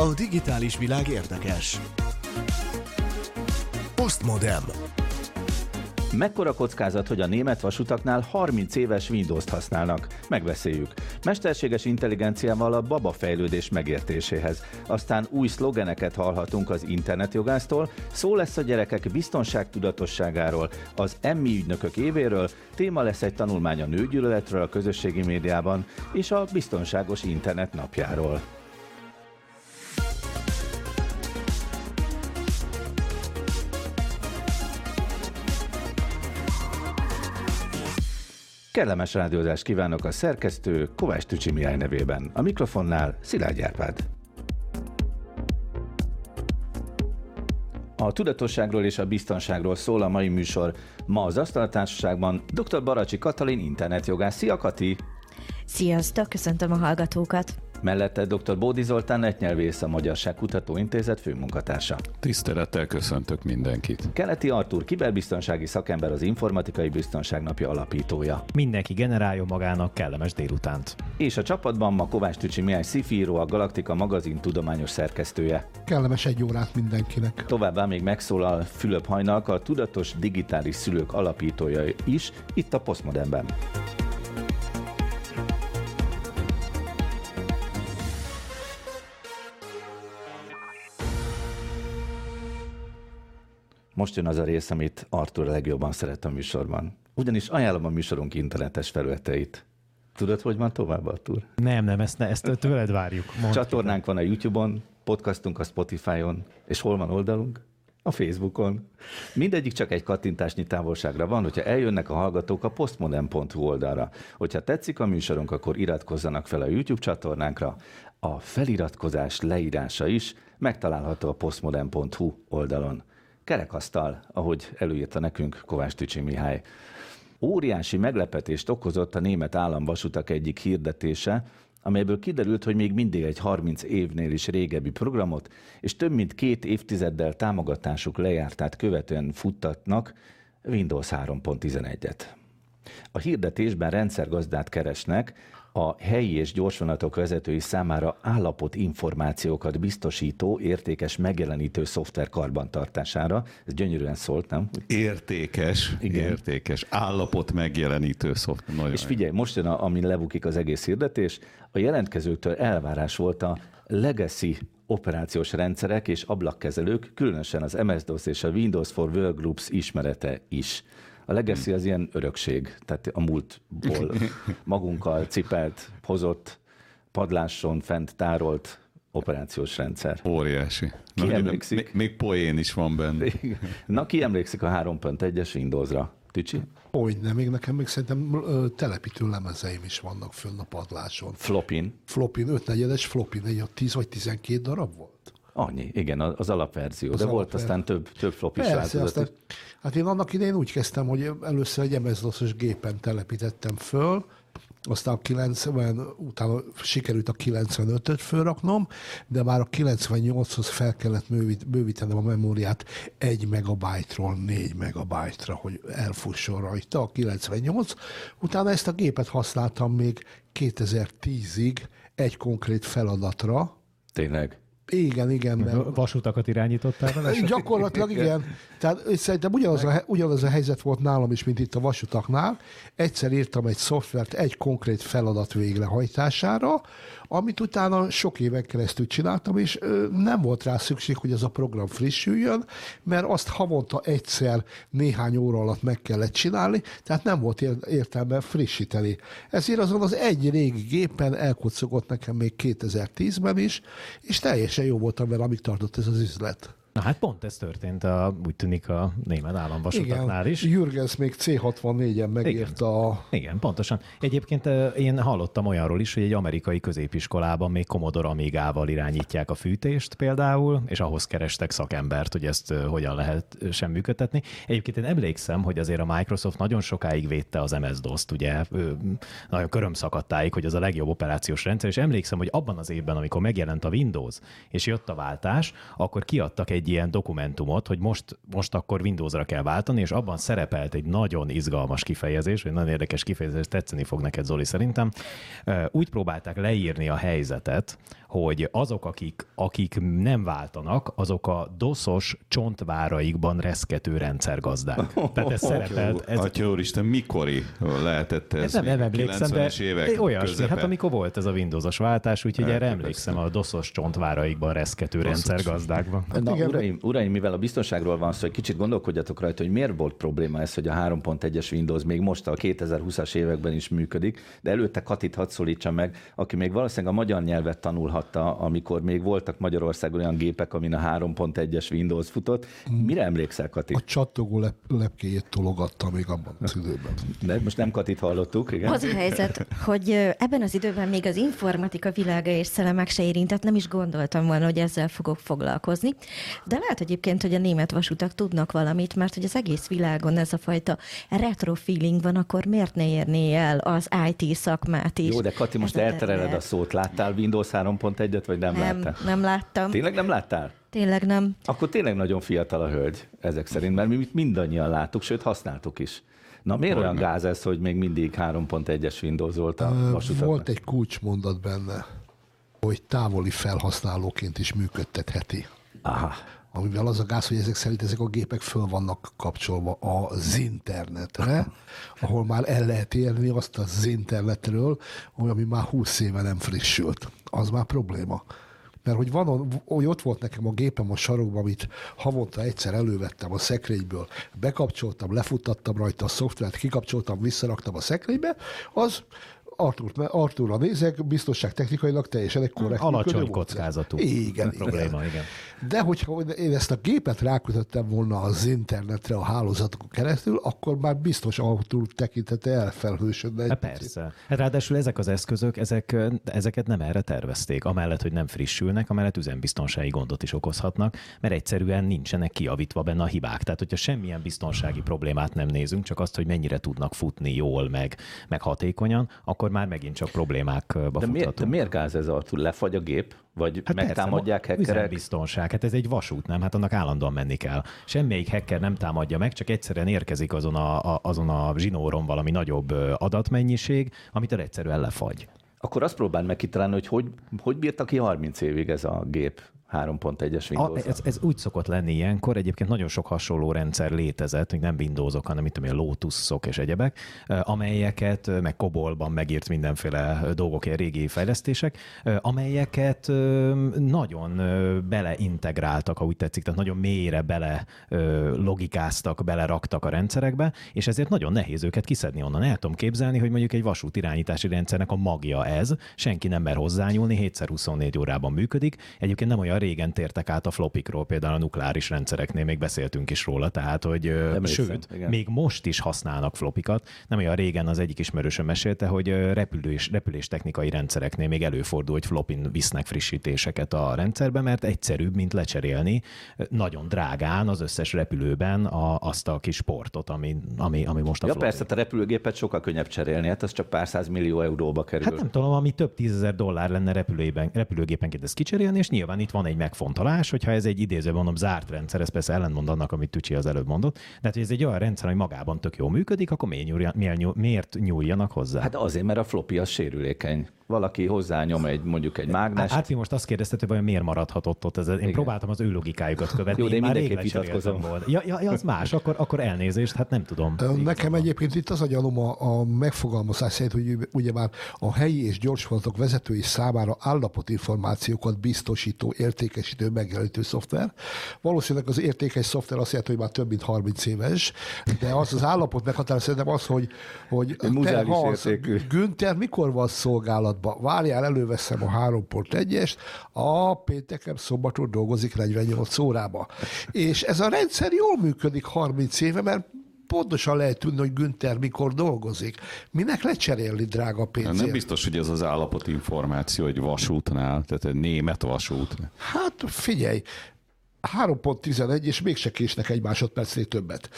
A digitális világ érdekes. Postmodem. Mekkora kockázat, hogy a német vasutaknál 30 éves Windows-t használnak? Megbeszéljük. Mesterséges intelligenciával a baba fejlődés megértéséhez. Aztán új szlogeneket hallhatunk az internetjogásztól, szó lesz a gyerekek biztonságtudatosságáról, az emmi ügynökök évéről, téma lesz egy tanulmány a nőgyűlöletről a közösségi médiában, és a biztonságos internet napjáról. Kellemes rádiózást kívánok a szerkesztő Kovács Tücsi Mihály nevében. A mikrofonnál Szilágy Árpád. A tudatosságról és a biztonságról szól a mai műsor. Ma az Asztaltársaságban dr. Baracsi Katalin internetjogász. Szia Kati! Sziasztok, köszöntöm a hallgatókat! Mellette dr. Bódi Zoltán netnyelvész, a Magyarság Kutatóintézet főmunkatársa. Tisztelettel köszöntök mindenkit. Keleti Artur, kiberbiztonsági szakember, az Informatikai Biztonság Napja alapítója. Mindenki generáljon magának kellemes délutánt. És a csapatban ma Kovács Tücsi Mihály Szifíró, a Galaktika magazin tudományos szerkesztője. Kellemes egy órát mindenkinek. Továbbá még megszólal Fülöp Hajnalka, a Tudatos Digitális Szülők alapítója is, itt a Postmodernben. Most jön az a rész, amit Artur legjobban szeret a műsorban. Ugyanis ajánlom a műsorunk internetes felületeit. Tudod, hogy van tovább, Artur? Nem, nem, ezt, ne, ezt tőled várjuk. Mondd Csatornánk van a YouTube-on, podcastunk a Spotify-on, és hol van oldalunk? A Facebookon. Mindegyik csak egy kattintásnyi távolságra van, hogyha eljönnek a hallgatók a postmodern.hu oldalra. Hogyha tetszik a műsorunk, akkor iratkozzanak fel a YouTube csatornánkra. A feliratkozás leírása is megtalálható a postmodern.hu oldalon kerekasztal, ahogy előírta nekünk Kovács Tücsi Mihály. Óriási meglepetést okozott a német államvasutak egyik hirdetése, amelyből kiderült, hogy még mindig egy 30 évnél is régebbi programot, és több mint két évtizeddel támogatásuk lejártát követően futtatnak Windows 3.11-et. A hirdetésben rendszergazdát keresnek, a helyi és gyorsvonatok vezetői számára állapot információkat biztosító értékes megjelenítő szoftver karbantartására. Ez gyönyörűen szólt, nem? Értékes, Igen. értékes állapot megjelenítő szoftver. Nagyon és figyelj, most jön, a, amin lebukik az egész hirdetés, a jelentkezőktől elvárás volt a legacy operációs rendszerek és ablakkezelők, különösen az MS-DOS és a Windows for Workgroups ismerete is. A legacy az ilyen örökség, tehát a múltból magunkkal cipelt, hozott, padláson fent tárolt operációs rendszer. Óriási. Ki Na, emlékszik? Még, még poén is van benne. Na, ki emlékszik a 3.1-es Windowsra? Tücsi? Hogy nem, még nekem még szerintem ö, telepítő lemezeim is vannak fönn a padláson. Flopin? Flopin, 5 negyedes flopin, egy 10 vagy 12 darab volt. Annyi, igen, az alapverzió. Az de alapver... volt aztán több, több flopis Persze, aztán, hát én annak idején úgy kezdtem, hogy először egy ms gépen telepítettem föl, aztán a 90, utána sikerült a 95-öt fölraknom, de már a 98-hoz fel kellett bővítenem a memóriát 1 megabájtról 4 megabájtra, hogy elfusson rajta a 98. Utána ezt a gépet használtam még 2010-ig egy konkrét feladatra. Tényleg? Igen, igen. Mert... Vasutakat irányítottál vele? Gyakorlatilag igen. Tehát szerintem ugyanaz a, ugyanaz a helyzet volt nálam is, mint itt a vasutaknál. Egyszer írtam egy szoftvert egy konkrét feladat végrehajtására, amit utána sok éven keresztül csináltam, és nem volt rá szükség, hogy ez a program frissüljön, mert azt havonta egyszer néhány óra alatt meg kellett csinálni, tehát nem volt értelme frissíteni. Ezért azon az egy régi gépen elkocogott nekem még 2010-ben is, és teljesen jó voltam vele, amíg tartott ez az üzlet. Na hát pont ez történt, a, úgy tűnik a német államvasutaknál is. Jürgens még C64-en megírta Igen. a... Igen, pontosan. Egyébként én hallottam olyanról is, hogy egy amerikai középiskolában még Commodore Amigával irányítják a fűtést például, és ahhoz kerestek szakembert, hogy ezt hogyan lehet sem működtetni. Egyébként én emlékszem, hogy azért a Microsoft nagyon sokáig védte az MS-DOS-t, ugye nagyon köröm szakadtáig, hogy az a legjobb operációs rendszer, és emlékszem, hogy abban az évben, amikor megjelent a Windows, és jött a váltás, akkor kiadtak egy ilyen dokumentumot, hogy most, most akkor Windowsra kell váltani, és abban szerepelt egy nagyon izgalmas kifejezés, vagy nagyon érdekes kifejezés, tetszeni fog neked Zoli szerintem. Úgy próbálták leírni a helyzetet, hogy azok, akik, akik nem váltanak, azok a doszos csontváraikban reszkető rendszergazdák. Tehát ez szerepelt. Ez, Atya úristen, mikori lehetett ez? ez nem, nem emlékszem, de 90-es évek olyasmi, közepe? hát amikor volt ez a Windowsos váltás, úgyhogy erre Elképesztő. emlékszem a doszos csontváraikban reszkető rendszergazdákban. Na, igen. uraim, uraim, mivel a biztonságról van szó, egy kicsit gondolkodjatok rajta, hogy miért volt probléma ez, hogy a 3.1-es Windows még most a 2020-as években is működik, de előtte Katit hadd szólítsa meg, aki még valószínűleg a magyar nyelvet tanulhatta, amikor még voltak Magyarországon olyan gépek, amin a 3.1-es Windows futott. Mire emlékszel, Kati? A csattogó lep, lepkéjét tologatta még abban az időben. De most nem Katit hallottuk, igen? Az a helyzet, hogy ebben az időben még az informatika világa és szelemek se érintett, nem is gondoltam volna, hogy ezzel fogok foglalkozni. De lehet egyébként, hogy a német vasutak tudnak valamit, mert hogy az egész világon ez a fajta retro feeling van, akkor miért ne érné el az IT szakmát is? Jó, de Kati, most eltereled a szót. Láttál Windows 3.1-et, vagy nem, Nem, láttál? nem láttam. Tényleg nem láttál? Tényleg nem. Akkor tényleg nagyon fiatal a hölgy ezek szerint, mert mi mit mindannyian láttuk, sőt használtuk is. Na miért olyan gáz ez, hogy még mindig 3.1-es Windows volt a Ö? Volt egy kulcsmondat benne, hogy távoli felhasználóként is működtetheti. Aha. Amivel az a gáz, hogy ezek szerint ezek a gépek föl vannak kapcsolva az internetre, ahol már el lehet érni azt az internetről, ami már 20 éve nem frissült. Az már probléma. Mert hogy, van, hogy ott volt nekem a gépem a sarokban, amit havonta egyszer elővettem a szekrényből, bekapcsoltam, lefuttattam rajta a szoftvert, kikapcsoltam, visszaraktam a szekrénybe, az Artur, Arturra nézek, biztonság technikailag teljesen egy korrekt Alacsony kockázatú Igen, probléma, igen. De hogyha én ezt a gépet rákötöttem volna az internetre, a hálózatokon keresztül, akkor már biztos Artur tekintete elfelhősödne. Hát persze. Hát ráadásul ezek az eszközök, ezek, ezeket nem erre tervezték, amellett, hogy nem frissülnek, amellett üzembiztonsági gondot is okozhatnak, mert egyszerűen nincsenek kiavítva benne a hibák. Tehát, hogyha semmilyen biztonsági problémát nem nézünk, csak azt, hogy mennyire tudnak futni jól, meg, meg hatékonyan, akkor már megint csak problémákba De miért, de miért gáz ez Artur? Lefagy a gép? Vagy Hát megtámadják persze, hackerek? Üzembiztonság, hát ez egy vasút, nem? Hát annak állandóan menni kell. Semmelyik hacker nem támadja meg, csak egyszerűen érkezik azon a, a, azon a zsinóron valami nagyobb adatmennyiség, amit egyszerűen lefagy. Akkor azt próbáld meg kitalálni, hogy, hogy hogy bírta ki 30 évig ez a gép 3.1-es A, windows ez, ez úgy szokott lenni ilyenkor, egyébként nagyon sok hasonló rendszer létezett, hogy nem Windowsok, hanem tudom, én, Lotusok és egyebek, amelyeket, meg Cobolban megírt mindenféle dolgok, ilyen régi fejlesztések, amelyeket nagyon beleintegráltak, ha úgy tetszik, tehát nagyon mélyre bele logikáztak, beleraktak a rendszerekbe, és ezért nagyon nehéz őket kiszedni onnan. El tudom képzelni, hogy mondjuk egy vasút irányítási rendszernek a magja ez, senki nem mer hozzányúlni, 7x24 órában működik. Egyébként nem olyan régen tértek át a flopikról, például a nukleáris rendszereknél még beszéltünk is róla, tehát hogy Emlékszem, sőt, igen. még most is használnak flopikat. Nem olyan régen az egyik ismerősöm mesélte, hogy repülés, repüléstechnikai rendszereknél még előfordul, hogy flopin visznek frissítéseket a rendszerbe, mert egyszerűbb, mint lecserélni nagyon drágán az összes repülőben a, azt a kis portot, ami, ami, ami most a Ja flopin. persze, a repülőgépet sokkal könnyebb cserélni, hát az csak pár száz millió euróba kerül. Hát nem tudom, ami több tízezer dollár lenne repülőben, repülőgépenként ezt kicserélni, és nyilván itt van egy megfontolás, hogyha ez egy idéző mondom zárt rendszer, ez persze ellentmond annak, amit Tücsi az előbb mondott, de hát, hogy ez egy olyan rendszer, ami magában tök jól működik, akkor miért, nyúlja, miért, nyúl, miért nyúljanak hozzá? Hát azért, mert a floppy az sérülékeny. Valaki hozzányom egy, mondjuk egy Hát, mágnest, Árpi most azt kérdezte, hogy vajon miért maradhatott ott ez. Én Igen. próbáltam az ő logikájukat követni. Jó, de én én már mindenképp vitatkozom. volna. Ja, ja, ja, az más, akkor, akkor elnézést, hát nem tudom. Nekem egyébként itt az a gyanúm a, a megfogalmazás szerint, hogy ugye már a helyi és gyorsvonatok vezetői számára állapotinformációkat biztosító, értékesítő, megjelenítő szoftver. Valószínűleg az értékes szoftver azt jelenti, hogy már több mint 30 éves, de az az állapot meghatározó szerintem az, hogy, hogy muzeális Hans. Günther mikor van szolgálatban? Várjál, előveszem a 3.1-est, a pénteken szombaton dolgozik 48 órába. És ez a rendszer jól működik 30 éve, mert pontosan lehet tudni, hogy Günther mikor dolgozik. Minek lecserélni drága pénzért? Nem biztos, hogy ez az állapot információ egy vasútnál, tehát egy német vasút. Hát figyelj, 3.11, és mégse késnek egy másodpercnél többet.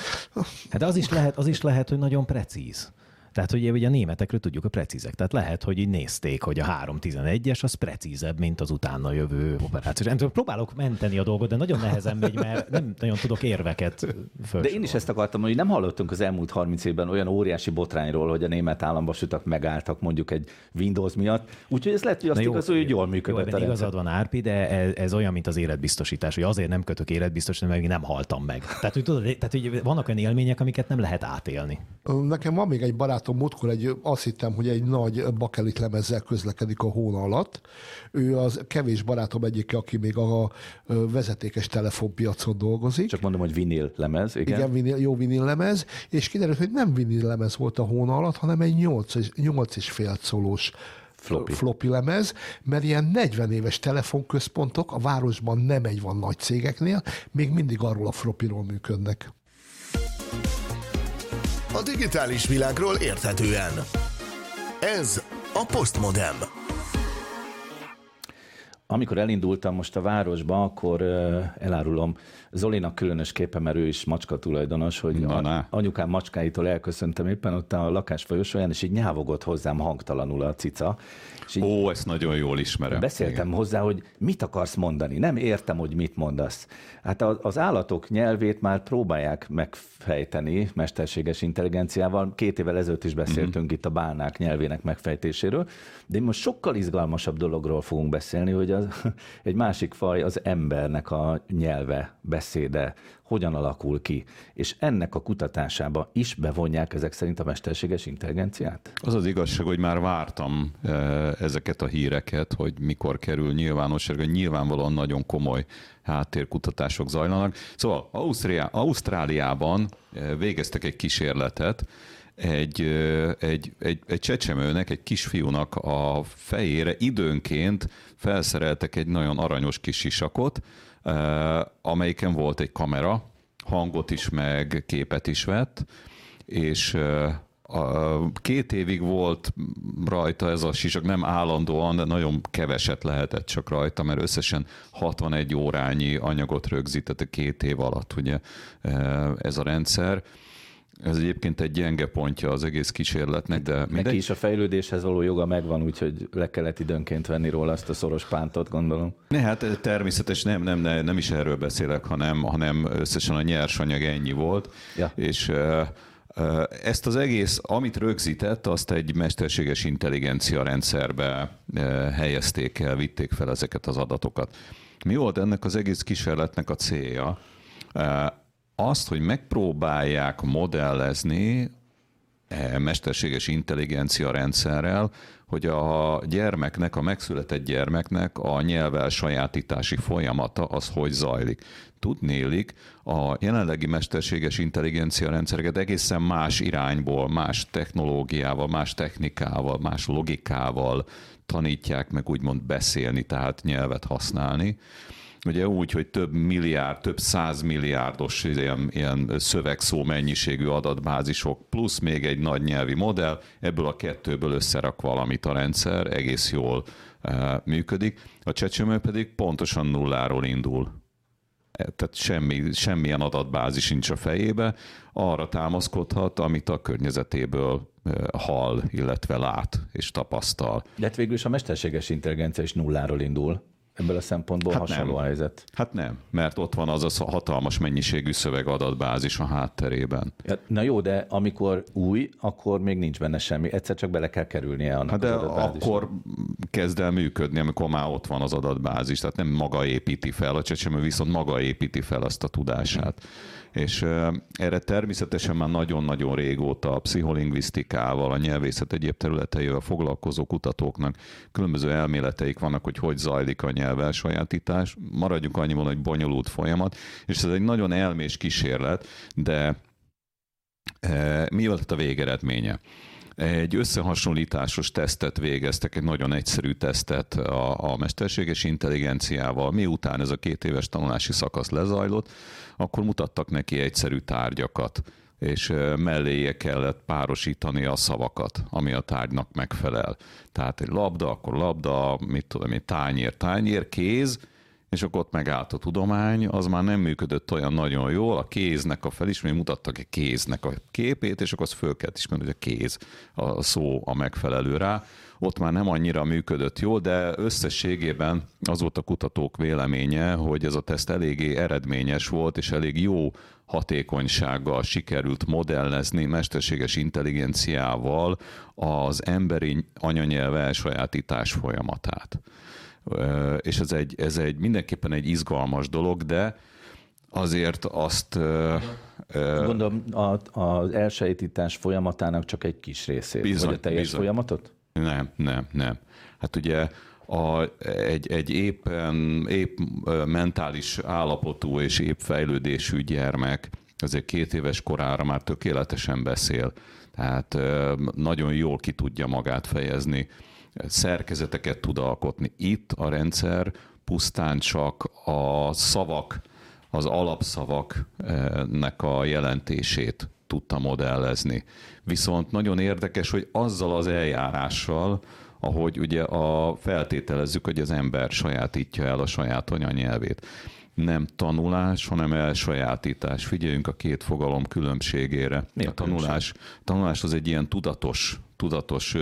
Hát az is lehet, az is lehet, hogy nagyon precíz. Tehát, hogy ugye a németekről tudjuk a precízek. Tehát lehet, hogy így nézték, hogy a 3.11-es az precízebb, mint az utána jövő operációs. Nem tudom, próbálok menteni a dolgot, de nagyon nehezen megy, mert nem nagyon tudok érveket föl. De én is ezt akartam, hogy nem hallottunk az elmúlt 30 évben olyan óriási botrányról, hogy a német államvasutak megálltak mondjuk egy Windows miatt. Úgyhogy ez lehet, hogy azt igazol, hogy jól működött jó, igazad van, Árpi, de ez, ez, olyan, mint az életbiztosítás, hogy azért nem kötök életbiztosítást, mert még nem haltam meg. Tehát, hogy, tudod, tehát, hogy vannak olyan élmények, amiket nem lehet átélni. Nekem van még egy barátom, múltkor egy, azt hittem, hogy egy nagy bakelit lemezzel közlekedik a hón alatt. Ő az kevés barátom egyik, aki még a vezetékes telefonpiacon dolgozik. Csak mondom, hogy vinil lemez, igen. Igen, vinil, jó vinil lemez, és kiderült, hogy nem vinil lemez volt a hón alatt, hanem egy 8, 8 és fél szólós floppy. floppy lemez, mert ilyen 40 éves telefonközpontok a városban nem egy van nagy cégeknél, még mindig arról a floppyról működnek. A digitális világról érthetően. Ez a Postmodem. Amikor elindultam most a városba, akkor elárulom Zolinak különösképpen, mert ő is macska tulajdonos, hogy Na, anyukám macskáitól elköszöntem éppen ott a lakás folyosóján, és így nyávogott hozzám hangtalanul a cica. És így Ó, ezt nagyon jól ismerem. Beszéltem Igen. hozzá, hogy mit akarsz mondani. Nem értem, hogy mit mondasz. Hát az állatok nyelvét már próbálják megfejteni mesterséges intelligenciával. Két évvel ezelőtt is beszéltünk mm-hmm. itt a bálnák nyelvének megfejtéséről, de most sokkal izgalmasabb dologról fogunk beszélni, hogy az, egy másik faj az embernek a nyelve, beszéde, hogyan alakul ki, és ennek a kutatásába is bevonják ezek szerint a mesterséges intelligenciát? Az az igazság, hogy már vártam eh, ezeket a híreket, hogy mikor kerül nyilvánosságra, nyilvánvalóan nagyon komoly háttérkutatások zajlanak. Szóval Ausztria, Ausztráliában eh, végeztek egy kísérletet, egy, eh, egy, egy, egy csecsemőnek, egy kisfiúnak a fejére időnként felszereltek egy nagyon aranyos kis sisakot, amelyiken volt egy kamera, hangot is, meg képet is vett, és két évig volt rajta ez a sisak, nem állandóan, de nagyon keveset lehetett csak rajta, mert összesen 61 órányi anyagot rögzített a két év alatt ugye ez a rendszer ez egyébként egy gyenge pontja az egész kísérletnek, de mindegy. Neki is a fejlődéshez való joga megvan, úgyhogy le kellett időnként venni róla azt a szoros pántot, gondolom. Ne, hát természetes, nem, nem, nem, nem is erről beszélek, hanem, hanem összesen a nyersanyag ennyi volt, ja. és ezt az egész, amit rögzített, azt egy mesterséges intelligencia rendszerbe helyezték el, vitték fel ezeket az adatokat. Mi volt ennek az egész kísérletnek a célja? Azt, hogy megpróbálják modellezni e, mesterséges intelligencia rendszerrel, hogy a gyermeknek, a megszületett gyermeknek a nyelvel sajátítási folyamata az hogy zajlik. Tudnélik, a jelenlegi mesterséges intelligencia rendszereket egészen más irányból, más technológiával, más technikával, más logikával tanítják meg úgymond beszélni, tehát nyelvet használni ugye úgy, hogy több milliárd, több százmilliárdos ilyen, ilyen szövegszó mennyiségű adatbázisok, plusz még egy nagy nyelvi modell, ebből a kettőből összerak valamit a rendszer, egész jól uh, működik. A csecsemő pedig pontosan nulláról indul. E, tehát semmi, semmilyen adatbázis nincs a fejébe, arra támaszkodhat, amit a környezetéből hall, illetve lát és tapasztal. De hát végül is a mesterséges intelligencia is nulláról indul. Ebből a szempontból hát hasonló nem. helyzet. Hát nem, mert ott van az a hatalmas mennyiségű szövegadatbázis a hátterében. Ja, na jó, de amikor új, akkor még nincs benne semmi. Egyszer csak bele kell kerülnie annak hát de akkor kezd el működni, amikor már ott van az adatbázis. Tehát nem maga építi fel, a csecsemő viszont maga építi fel azt a tudását. És erre természetesen már nagyon-nagyon régóta a pszicholingvisztikával, a nyelvészet egyéb területeivel foglalkozó kutatóknak különböző elméleteik vannak, hogy hogy zajlik a nyelvelsajátítás. Maradjunk annyiban, hogy bonyolult folyamat, és ez egy nagyon elmés kísérlet, de mi volt a végeredménye? egy összehasonlításos tesztet végeztek, egy nagyon egyszerű tesztet a, a mesterséges intelligenciával. Miután ez a két éves tanulási szakasz lezajlott, akkor mutattak neki egyszerű tárgyakat, és melléje kellett párosítani a szavakat, ami a tárgynak megfelel. Tehát egy labda, akkor labda, mit tudom egy tányér, tányér, kéz, és akkor ott megállt a tudomány, az már nem működött olyan nagyon jól, a kéznek a felismerés, mutattak egy kéznek a képét, és akkor az föl kellett ismerni, hogy a kéz a szó a megfelelő rá. Ott már nem annyira működött jól, de összességében az volt a kutatók véleménye, hogy ez a teszt eléggé eredményes volt, és elég jó hatékonysággal sikerült modellezni mesterséges intelligenciával az emberi anyanyelv elsajátítás folyamatát és ez egy, ez egy mindenképpen egy izgalmas dolog, de azért azt... Gondolom az elsajátítás folyamatának csak egy kis részét, bizony, vagy a teljes bizony. folyamatot? Nem, nem, nem. Hát ugye a, egy, egy éppen, épp mentális állapotú és épp fejlődésű gyermek azért két éves korára már tökéletesen beszél, tehát nagyon jól ki tudja magát fejezni szerkezeteket tud alkotni. Itt a rendszer pusztán csak a szavak, az alapszavaknek a jelentését tudta modellezni. Viszont nagyon érdekes, hogy azzal az eljárással, ahogy ugye a feltételezzük, hogy az ember sajátítja el a saját anyanyelvét. Nem tanulás, hanem elsajátítás. Figyeljünk a két fogalom különbségére. Mi a, a tanulás, tanulás az egy ilyen tudatos tudatos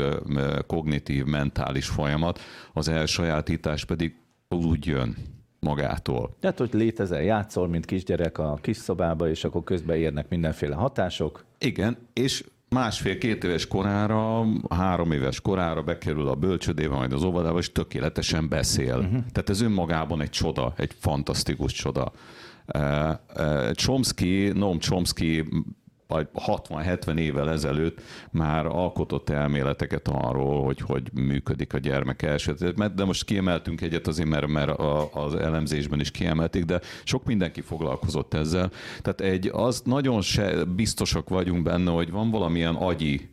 kognitív, mentális folyamat, az elsajátítás pedig úgy jön magától. Tehát, hogy létezel, játszol, mint kisgyerek a kis szobába, és akkor közben érnek mindenféle hatások. Igen, és másfél-két éves korára, három éves korára bekerül a bölcsödébe, majd az óvodába, és tökéletesen beszél. Uh-huh. Tehát ez önmagában egy csoda, egy fantasztikus csoda. Chomsky, Noam Chomsky 60-70 évvel ezelőtt már alkotott elméleteket arról, hogy hogy működik a gyermek első. De most kiemeltünk egyet azért, mert, mert az elemzésben is kiemelték, de sok mindenki foglalkozott ezzel. Tehát egy, az nagyon se biztosak vagyunk benne, hogy van valamilyen agyi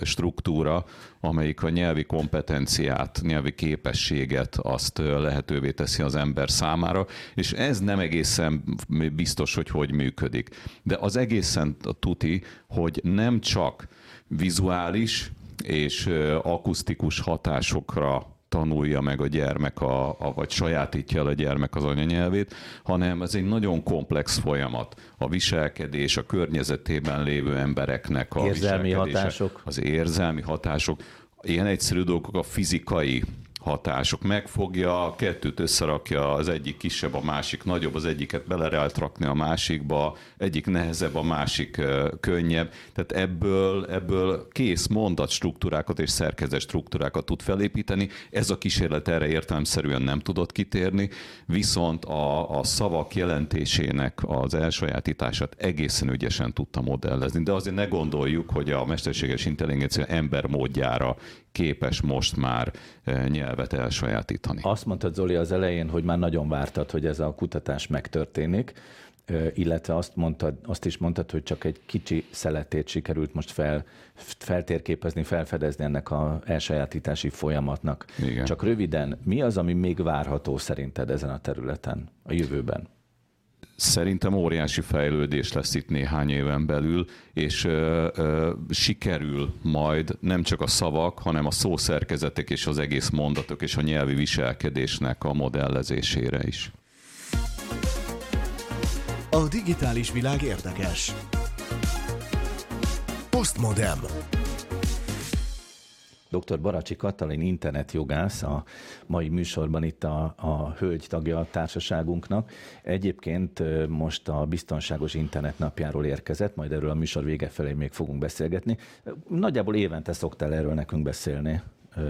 struktúra, amelyik a nyelvi kompetenciát, nyelvi képességet azt lehetővé teszi az ember számára, és ez nem egészen biztos, hogy hogy működik. De az egészen tuti, hogy nem csak vizuális és akusztikus hatásokra tanulja meg a gyermek, a, a, vagy sajátítja el a gyermek az anyanyelvét, hanem ez egy nagyon komplex folyamat. A viselkedés, a környezetében lévő embereknek a érzelmi hatások. az érzelmi hatások, ilyen egyszerű dolgok, a fizikai hatások. Megfogja, a kettőt összerakja, az egyik kisebb, a másik nagyobb, az egyiket bele rakni a másikba, egyik nehezebb, a másik könnyebb. Tehát ebből, ebből kész mondat struktúrákat és szerkezet struktúrákat tud felépíteni. Ez a kísérlet erre értelemszerűen nem tudott kitérni, viszont a, a szavak jelentésének az elsajátítását egészen ügyesen tudta modellezni. De azért ne gondoljuk, hogy a mesterséges intelligencia ember módjára képes most már eh, nyelvet elsajátítani. Azt mondtad Zoli az elején, hogy már nagyon vártad, hogy ez a kutatás megtörténik, eh, illetve azt, mondtad, azt is mondtad, hogy csak egy kicsi szeletét sikerült most fel, feltérképezni, felfedezni ennek a elsajátítási folyamatnak. Igen. Csak röviden, mi az, ami még várható szerinted ezen a területen a jövőben? Szerintem óriási fejlődés lesz itt néhány éven belül, és ö, ö, sikerül majd nem csak a szavak, hanem a szószerkezetek és az egész mondatok és a nyelvi viselkedésnek a modellezésére is. A digitális világ érdekes. Postmodem. Dr. Baracsi Katalin internetjogász, a mai műsorban itt a, a hölgy tagja a társaságunknak. Egyébként most a Biztonságos Internet napjáról érkezett, majd erről a műsor vége felé még fogunk beszélgetni. Nagyjából évente szoktál erről nekünk beszélni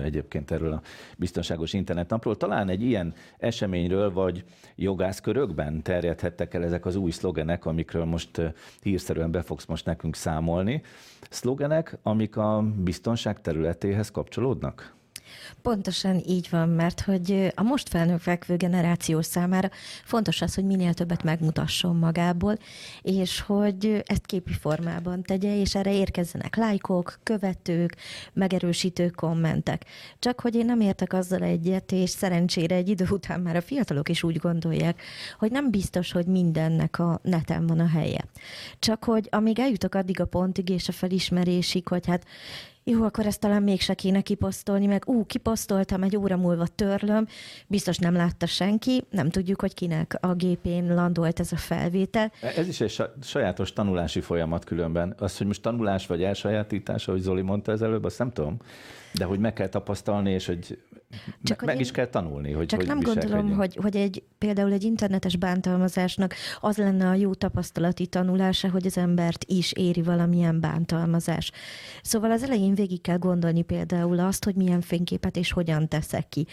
egyébként erről a biztonságos internetnapról. Talán egy ilyen eseményről vagy jogászkörökben terjedhettek el ezek az új szlogenek, amikről most hírszerűen be fogsz most nekünk számolni. Szlogenek, amik a biztonság területéhez kapcsolódnak? Pontosan így van, mert hogy a most felnőfekvő generáció számára fontos az, hogy minél többet megmutasson magából, és hogy ezt képi formában tegye, és erre érkezzenek lájkok, követők, megerősítő kommentek. Csak hogy én nem értek azzal egyet, és szerencsére egy idő után már a fiatalok is úgy gondolják, hogy nem biztos, hogy mindennek a neten van a helye. Csak hogy amíg eljutok addig a pontig és a felismerésig, hogy hát jó, akkor ezt talán mégse kéne kiposztolni, meg ú, kiposztoltam, egy óra múlva törlöm, biztos nem látta senki, nem tudjuk, hogy kinek a gépén landolt ez a felvétel. Ez is egy sajátos tanulási folyamat különben. Az, hogy most tanulás vagy elsajátítás, ahogy Zoli mondta ez előbb, azt nem tudom, de hogy meg kell tapasztalni, és hogy csak meg, is kell tanulni, hogy Csak hogy nem gondolom, hogy, hogy egy, például egy internetes bántalmazásnak az lenne a jó tapasztalati tanulása, hogy az embert is éri valamilyen bántalmazás. Szóval az elején végig kell gondolni például azt, hogy milyen fényképet és hogyan teszek ki.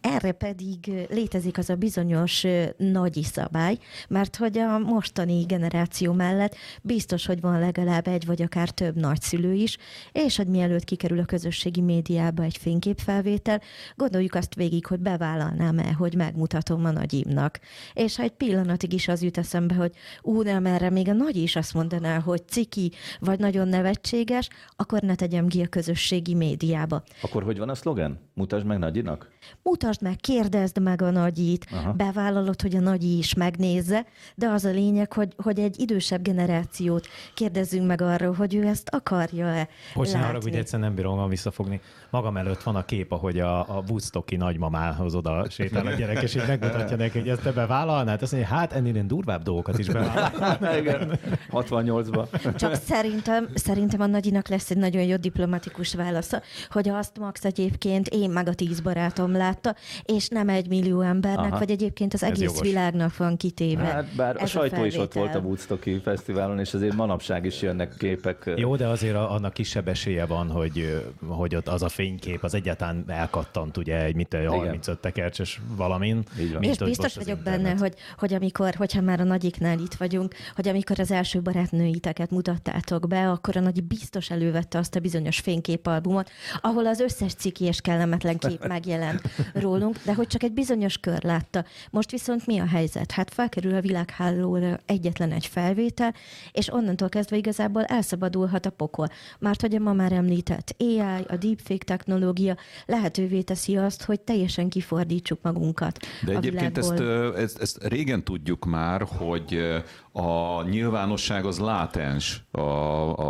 Erre pedig létezik az a bizonyos nagy szabály, mert hogy a mostani generáció mellett biztos, hogy van legalább egy vagy akár több nagyszülő is, és hogy mielőtt kikerül a közösségi médiába egy fényképfelvétel, gondoljuk azt végig, hogy bevállalnám-e, hogy megmutatom a nagyimnak. És ha egy pillanatig is az jut eszembe, hogy ú, nem erre még a nagy is azt mondaná, hogy ciki, vagy nagyon nevetséges, akkor ne tegyem ki a közösségi médiába. Akkor hogy van a szlogen? Mutasd meg nagyinak? Mutasd meg, kérdezd meg a nagyit, Aha. bevállalod, hogy a nagyi is megnézze, de az a lényeg, hogy, hogy egy idősebb generációt kérdezzünk meg arról, hogy ő ezt akarja-e Bocsánat, arra, hogy egyszer nem bírom visszafogni. Magam előtt van a kép, ahogy a, a Woodstocki nagymamához oda sétál a gyerek, és így megmutatja neki, hogy ezt te bevállalnád. Azt mondja, hát ennél én durvább dolgokat is bevállalnád. Igen, 68-ban. Csak szerintem, szerintem a nagyinak lesz egy nagyon jó diplomatikus válasza, hogy azt Max egyébként én meg a tíz barátom látta, és nem egy millió embernek, Aha. vagy egyébként az egész Ez világnak van kitéve. Hát bár a sajtó a is ott volt a Woodstocki Fesztiválon, és azért manapság is jönnek képek. Jó, de azért annak kisebb esélye van, hogy, hogy ott az a fénykép az egyáltalán elkattant ugye egy mit, 35 tekercses valamin. És biztos vagyok benne, hogy, hogy amikor, hogyha már a nagyiknál itt vagyunk, hogy amikor az első barátnőiteket mutattátok be, akkor a nagy biztos elővette azt a bizonyos fényképalbumot, ahol az összes ciki és kellemetlen kép megjelent rólunk, de hogy csak egy bizonyos kör látta. Most viszont mi a helyzet? Hát felkerül a világhálóra egyetlen egy felvétel, és onnantól kezdve igazából elszabadulhat a pokol. Már hogy a ma már említett AI, a deepfake technológia lehetővé teszi azt, hogy teljesen kifordítsuk magunkat. De egyébként ezt, ezt, ezt régen tudjuk már, hogy a nyilvánosság az látens a,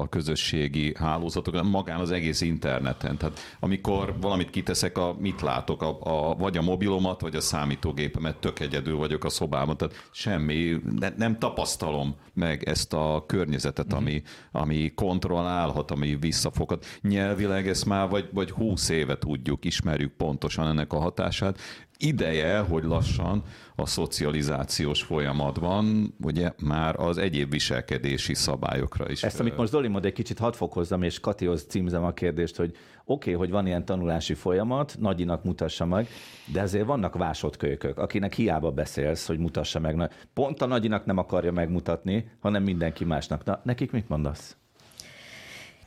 a közösségi hálózatok, magán az egész interneten. Tehát amikor valamit kiteszek, a, mit látok, a, a, vagy a mobilomat, vagy a számítógépemet, tök egyedül vagyok a szobában, tehát semmi, ne, nem tapasztalom meg ezt a környezetet, ami, uh-huh. ami kontrollálhat, ami visszafoghat. Nyelvileg ezt már vagy, vagy húsz éve tudjuk, ismerjük pontosan ennek a hatását, ideje, hogy lassan a szocializációs folyamatban ugye már az egyéb viselkedési szabályokra is. Ezt, amit most Zoli mond, egy kicsit hadd fokozzam, és Katihoz címzem a kérdést, hogy oké, okay, hogy van ilyen tanulási folyamat, nagyinak mutassa meg, de ezért vannak vásodkölykök, akinek hiába beszélsz, hogy mutassa meg. Pont a nagyinak nem akarja megmutatni, hanem mindenki másnak. Na, nekik mit mondasz?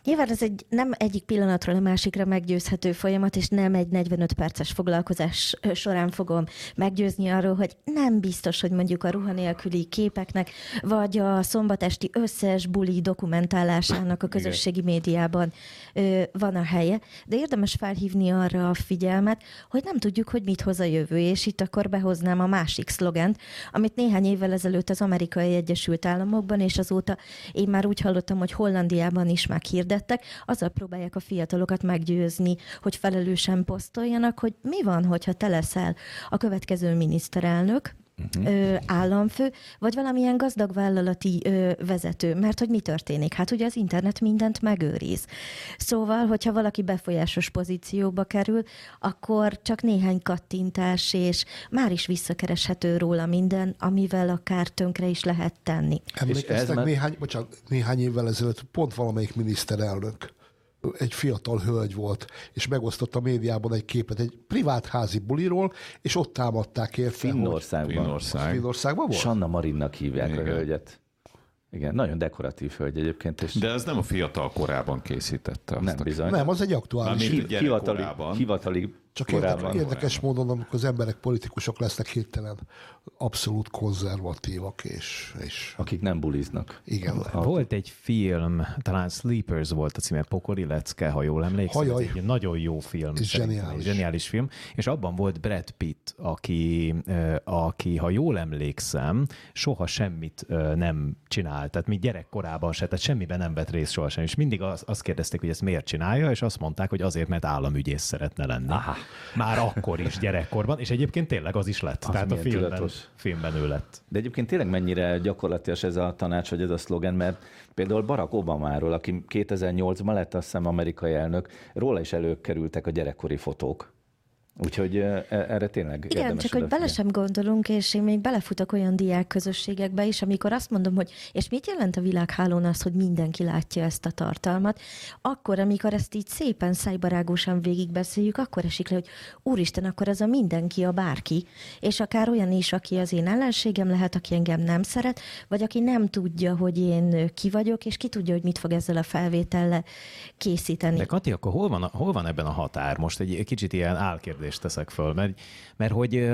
Nyilván ez egy nem egyik pillanatról a másikra meggyőzhető folyamat, és nem egy 45 perces foglalkozás során fogom meggyőzni arról, hogy nem biztos, hogy mondjuk a ruha nélküli képeknek, vagy a szombatesti összes buli dokumentálásának a közösségi médiában ö, van a helye, de érdemes felhívni arra a figyelmet, hogy nem tudjuk, hogy mit hoz a jövő, és itt akkor behoznám a másik szlogent, amit néhány évvel ezelőtt az Amerikai Egyesült Államokban, és azóta én már úgy hallottam, hogy Hollandiában is meghirdet, hirdettek, azzal próbálják a fiatalokat meggyőzni, hogy felelősen posztoljanak, hogy mi van, hogyha te leszel a következő miniszterelnök, uh-huh. ö, államfő, vagy valamilyen gazdag vállalati ö, vezető. Mert hogy mi történik? Hát ugye az internet mindent megőriz. Szóval, hogyha valaki befolyásos pozícióba kerül, akkor csak néhány kattintás, és már is visszakereshető róla minden, amivel akár tönkre is lehet tenni. Emlékeztek már... néhány, bocsánat, néhány évvel ezelőtt pont valamelyik miniszterelnök egy fiatal hölgy volt, és megosztott a médiában egy képet egy privát házi buliról, és ott támadták érte. Finnországban. Finnország. Finnországban volt? Sanna Marinnak hívják Igen. a hölgyet. Igen, nagyon dekoratív hölgy egyébként. És... De ez nem a fiatal korában készítette. Azt nem bizony. Nem, az egy aktuális. Hivatali, hivatali Csak érdekes, érdekes módon, amikor az emberek politikusok lesznek hirtelen abszolút konzervatívak, és, és... Akik nem buliznak. Igen. Volt egy film, talán Sleepers volt a címe, Pokoli Lecke, ha jól emlékszem. Hajaj. Ez egy nagyon jó film. És zseniális. Zseniális film. És abban volt Brad Pitt, aki, aki, ha jól emlékszem, soha semmit nem csinált. Tehát mi gyerekkorában se, tehát semmiben nem vett részt sohasem. És mindig azt, azt kérdezték, hogy ezt miért csinálja, és azt mondták, hogy azért, mert államügyész szeretne lenni. Aha. Már akkor is gyerekkorban, és egyébként tényleg az is lett. Az Tehát a filmben, tudatos. filmben ő lett. De egyébként tényleg mennyire gyakorlatilag ez a tanács, vagy ez a szlogen, mert például Barack Obamáról, aki 2008-ban lett azt hiszem amerikai elnök, róla is előkerültek a gyerekkori fotók. Úgyhogy e, erre tényleg Igen, érdemes csak hogy bele sem gondolunk, és én még belefutok olyan diák közösségekbe is, amikor azt mondom, hogy és mit jelent a világhálón az, hogy mindenki látja ezt a tartalmat, akkor, amikor ezt így szépen szájbarágósan végigbeszéljük, akkor esik le, hogy úristen, akkor ez a mindenki a bárki, és akár olyan is, aki az én ellenségem lehet, aki engem nem szeret, vagy aki nem tudja, hogy én ki vagyok, és ki tudja, hogy mit fog ezzel a felvétellel készíteni. De Kati, akkor hol van, hol van ebben a határ? Most egy kicsit ilyen álkérdés kérdést teszek föl, mert, mert hogy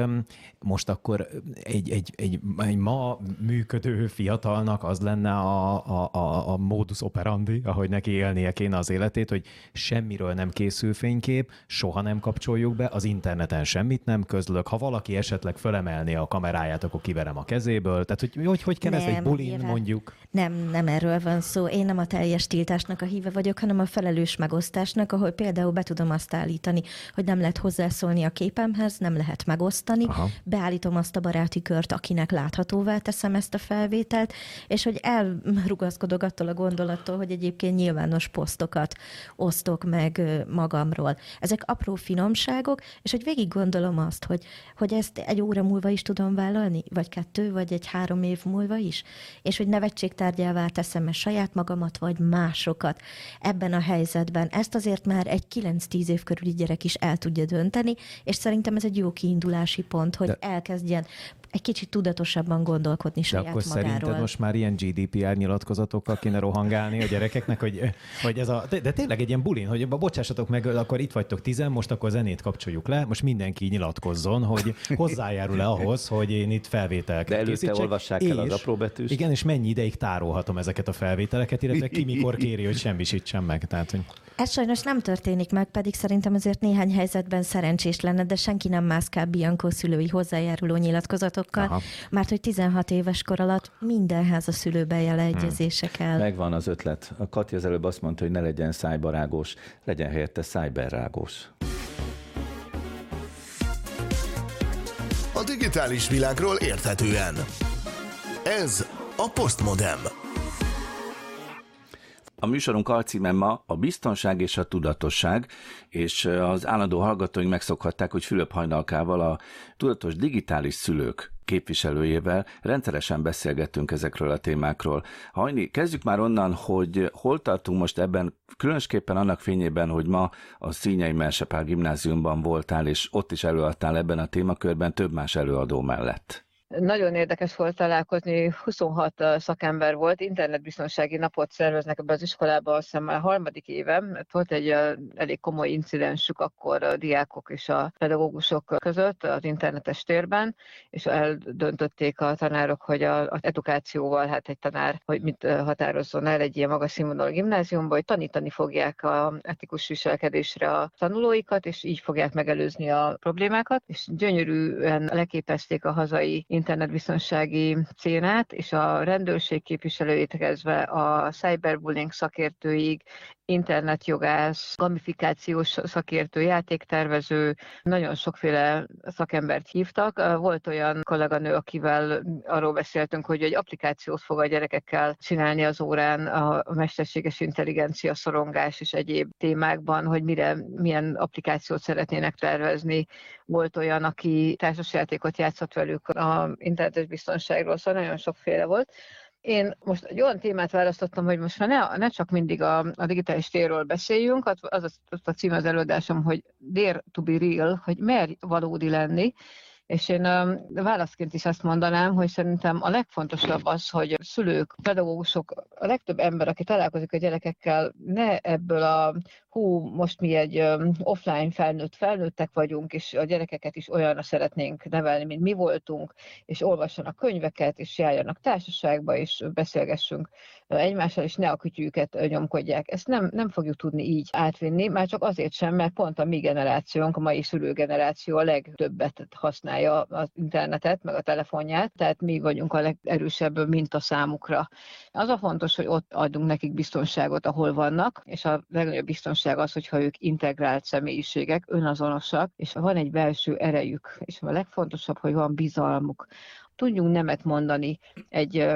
most akkor egy, egy, egy, egy ma működő fiatalnak az lenne a, a, a, a modus operandi, ahogy neki élnie kéne az életét, hogy semmiről nem készül fénykép, soha nem kapcsoljuk be, az interneten semmit nem közlök, ha valaki esetleg fölemelné a kameráját, akkor kiverem a kezéből, tehát hogy hogy, hogy kell nem, ez egy bulin nyilván. mondjuk? Nem, nem erről van szó. Én nem a teljes tiltásnak a híve vagyok, hanem a felelős megosztásnak, ahol például be tudom azt állítani, hogy nem lehet hozzászólni csatolni a képemhez, nem lehet megosztani. Aha. Beállítom azt a baráti kört, akinek láthatóvá teszem ezt a felvételt, és hogy elrugaszkodok attól a gondolattól, hogy egyébként nyilvános posztokat osztok meg magamról. Ezek apró finomságok, és hogy végig gondolom azt, hogy, hogy ezt egy óra múlva is tudom vállalni, vagy kettő, vagy egy három év múlva is, és hogy nevetségtárgyává teszem-e saját magamat, vagy másokat ebben a helyzetben. Ezt azért már egy 9-10 év körüli gyerek is el tudja dönteni, és szerintem ez egy jó kiindulási pont, hogy De... elkezdjen egy kicsit tudatosabban gondolkodni De saját akkor magáról. szerinted most már ilyen GDPR nyilatkozatokkal kéne rohangálni a gyerekeknek, hogy, hogy ez a, de tényleg egy ilyen bulin, hogy bocsássatok meg, akkor itt vagytok tizen, most akkor zenét kapcsoljuk le, most mindenki nyilatkozzon, hogy hozzájárul-e ahhoz, hogy én itt felvételeket De előtte készítsek, olvassák el az apró betűs. Igen, és mennyi ideig tárolhatom ezeket a felvételeket, illetve ki mikor kéri, hogy semmisítsem meg. Tehát, hogy... Ez sajnos nem történik meg, pedig szerintem azért néhány helyzetben szerencsés lenne, de senki nem mászkál Bianco szülői hozzájáruló nyilatkozatokkal, Aha. mert hogy 16 éves kor alatt mindenhez a szülő beleegyezése hmm. kell. Megvan az ötlet. A Kati az előbb azt mondta, hogy ne legyen szájbarágos, legyen helyette szájberrágós. A digitális világról érthetően. Ez a Postmodem. A műsorunk alcíme ma a biztonság és a tudatosság, és az állandó hallgatóink megszokhatták, hogy Fülöp Hajnalkával, a tudatos digitális szülők képviselőjével rendszeresen beszélgettünk ezekről a témákról. Hajni, kezdjük már onnan, hogy hol tartunk most ebben, különösképpen annak fényében, hogy ma a Színyei Mersepál gimnáziumban voltál, és ott is előadtál ebben a témakörben több más előadó mellett. Nagyon érdekes volt találkozni, 26 szakember volt, internetbiztonsági napot szerveznek ebbe az iskolába, azt hiszem már harmadik éve, mert volt egy elég komoly incidensük akkor a diákok és a pedagógusok között az internetes térben, és eldöntötték a tanárok, hogy az edukációval, hát egy tanár, hogy mit határozzon el egy ilyen magas színvonalú gimnáziumban, hogy tanítani fogják a etikus viselkedésre a tanulóikat, és így fogják megelőzni a problémákat, és gyönyörűen leképezték a hazai internetbiztonsági cénát, és a rendőrség képviselőjét kezdve a cyberbullying szakértőig, internetjogász, gamifikációs szakértő, játéktervező, nagyon sokféle szakembert hívtak. Volt olyan kolléganő, akivel arról beszéltünk, hogy egy applikációt fog a gyerekekkel csinálni az órán a mesterséges intelligencia, szorongás és egyéb témákban, hogy mire, milyen applikációt szeretnének tervezni. Volt olyan, aki társasjátékot játszott velük a internetes biztonságról, szóval nagyon sokféle volt. Én most egy olyan témát választottam, hogy most már ne, ne csak mindig a, a digitális térről beszéljünk, az a, az a cím az előadásom, hogy Dare to be real, hogy mer valódi lenni, És én válaszként is azt mondanám, hogy szerintem a legfontosabb az, hogy szülők, pedagógusok, a legtöbb ember, aki találkozik a gyerekekkel, ne ebből a hú, most mi egy offline felnőtt felnőttek vagyunk, és a gyerekeket is olyanra szeretnénk nevelni, mint mi voltunk, és olvassanak könyveket, és járjanak társaságba, és beszélgessünk egymással, és ne a kütyűket nyomkodják. Ezt nem, nem fogjuk tudni így átvinni, már csak azért sem, mert pont a mi generációnk, a mai szülőgeneráció a legtöbbet használja az internetet, meg a telefonját, tehát mi vagyunk a legerősebb mint a számukra. Az a fontos, hogy ott adunk nekik biztonságot, ahol vannak, és a legnagyobb biztonság az, hogyha ők integrált személyiségek, önazonosak, és van egy belső erejük, és a legfontosabb, hogy van bizalmuk tudjunk nemet mondani egy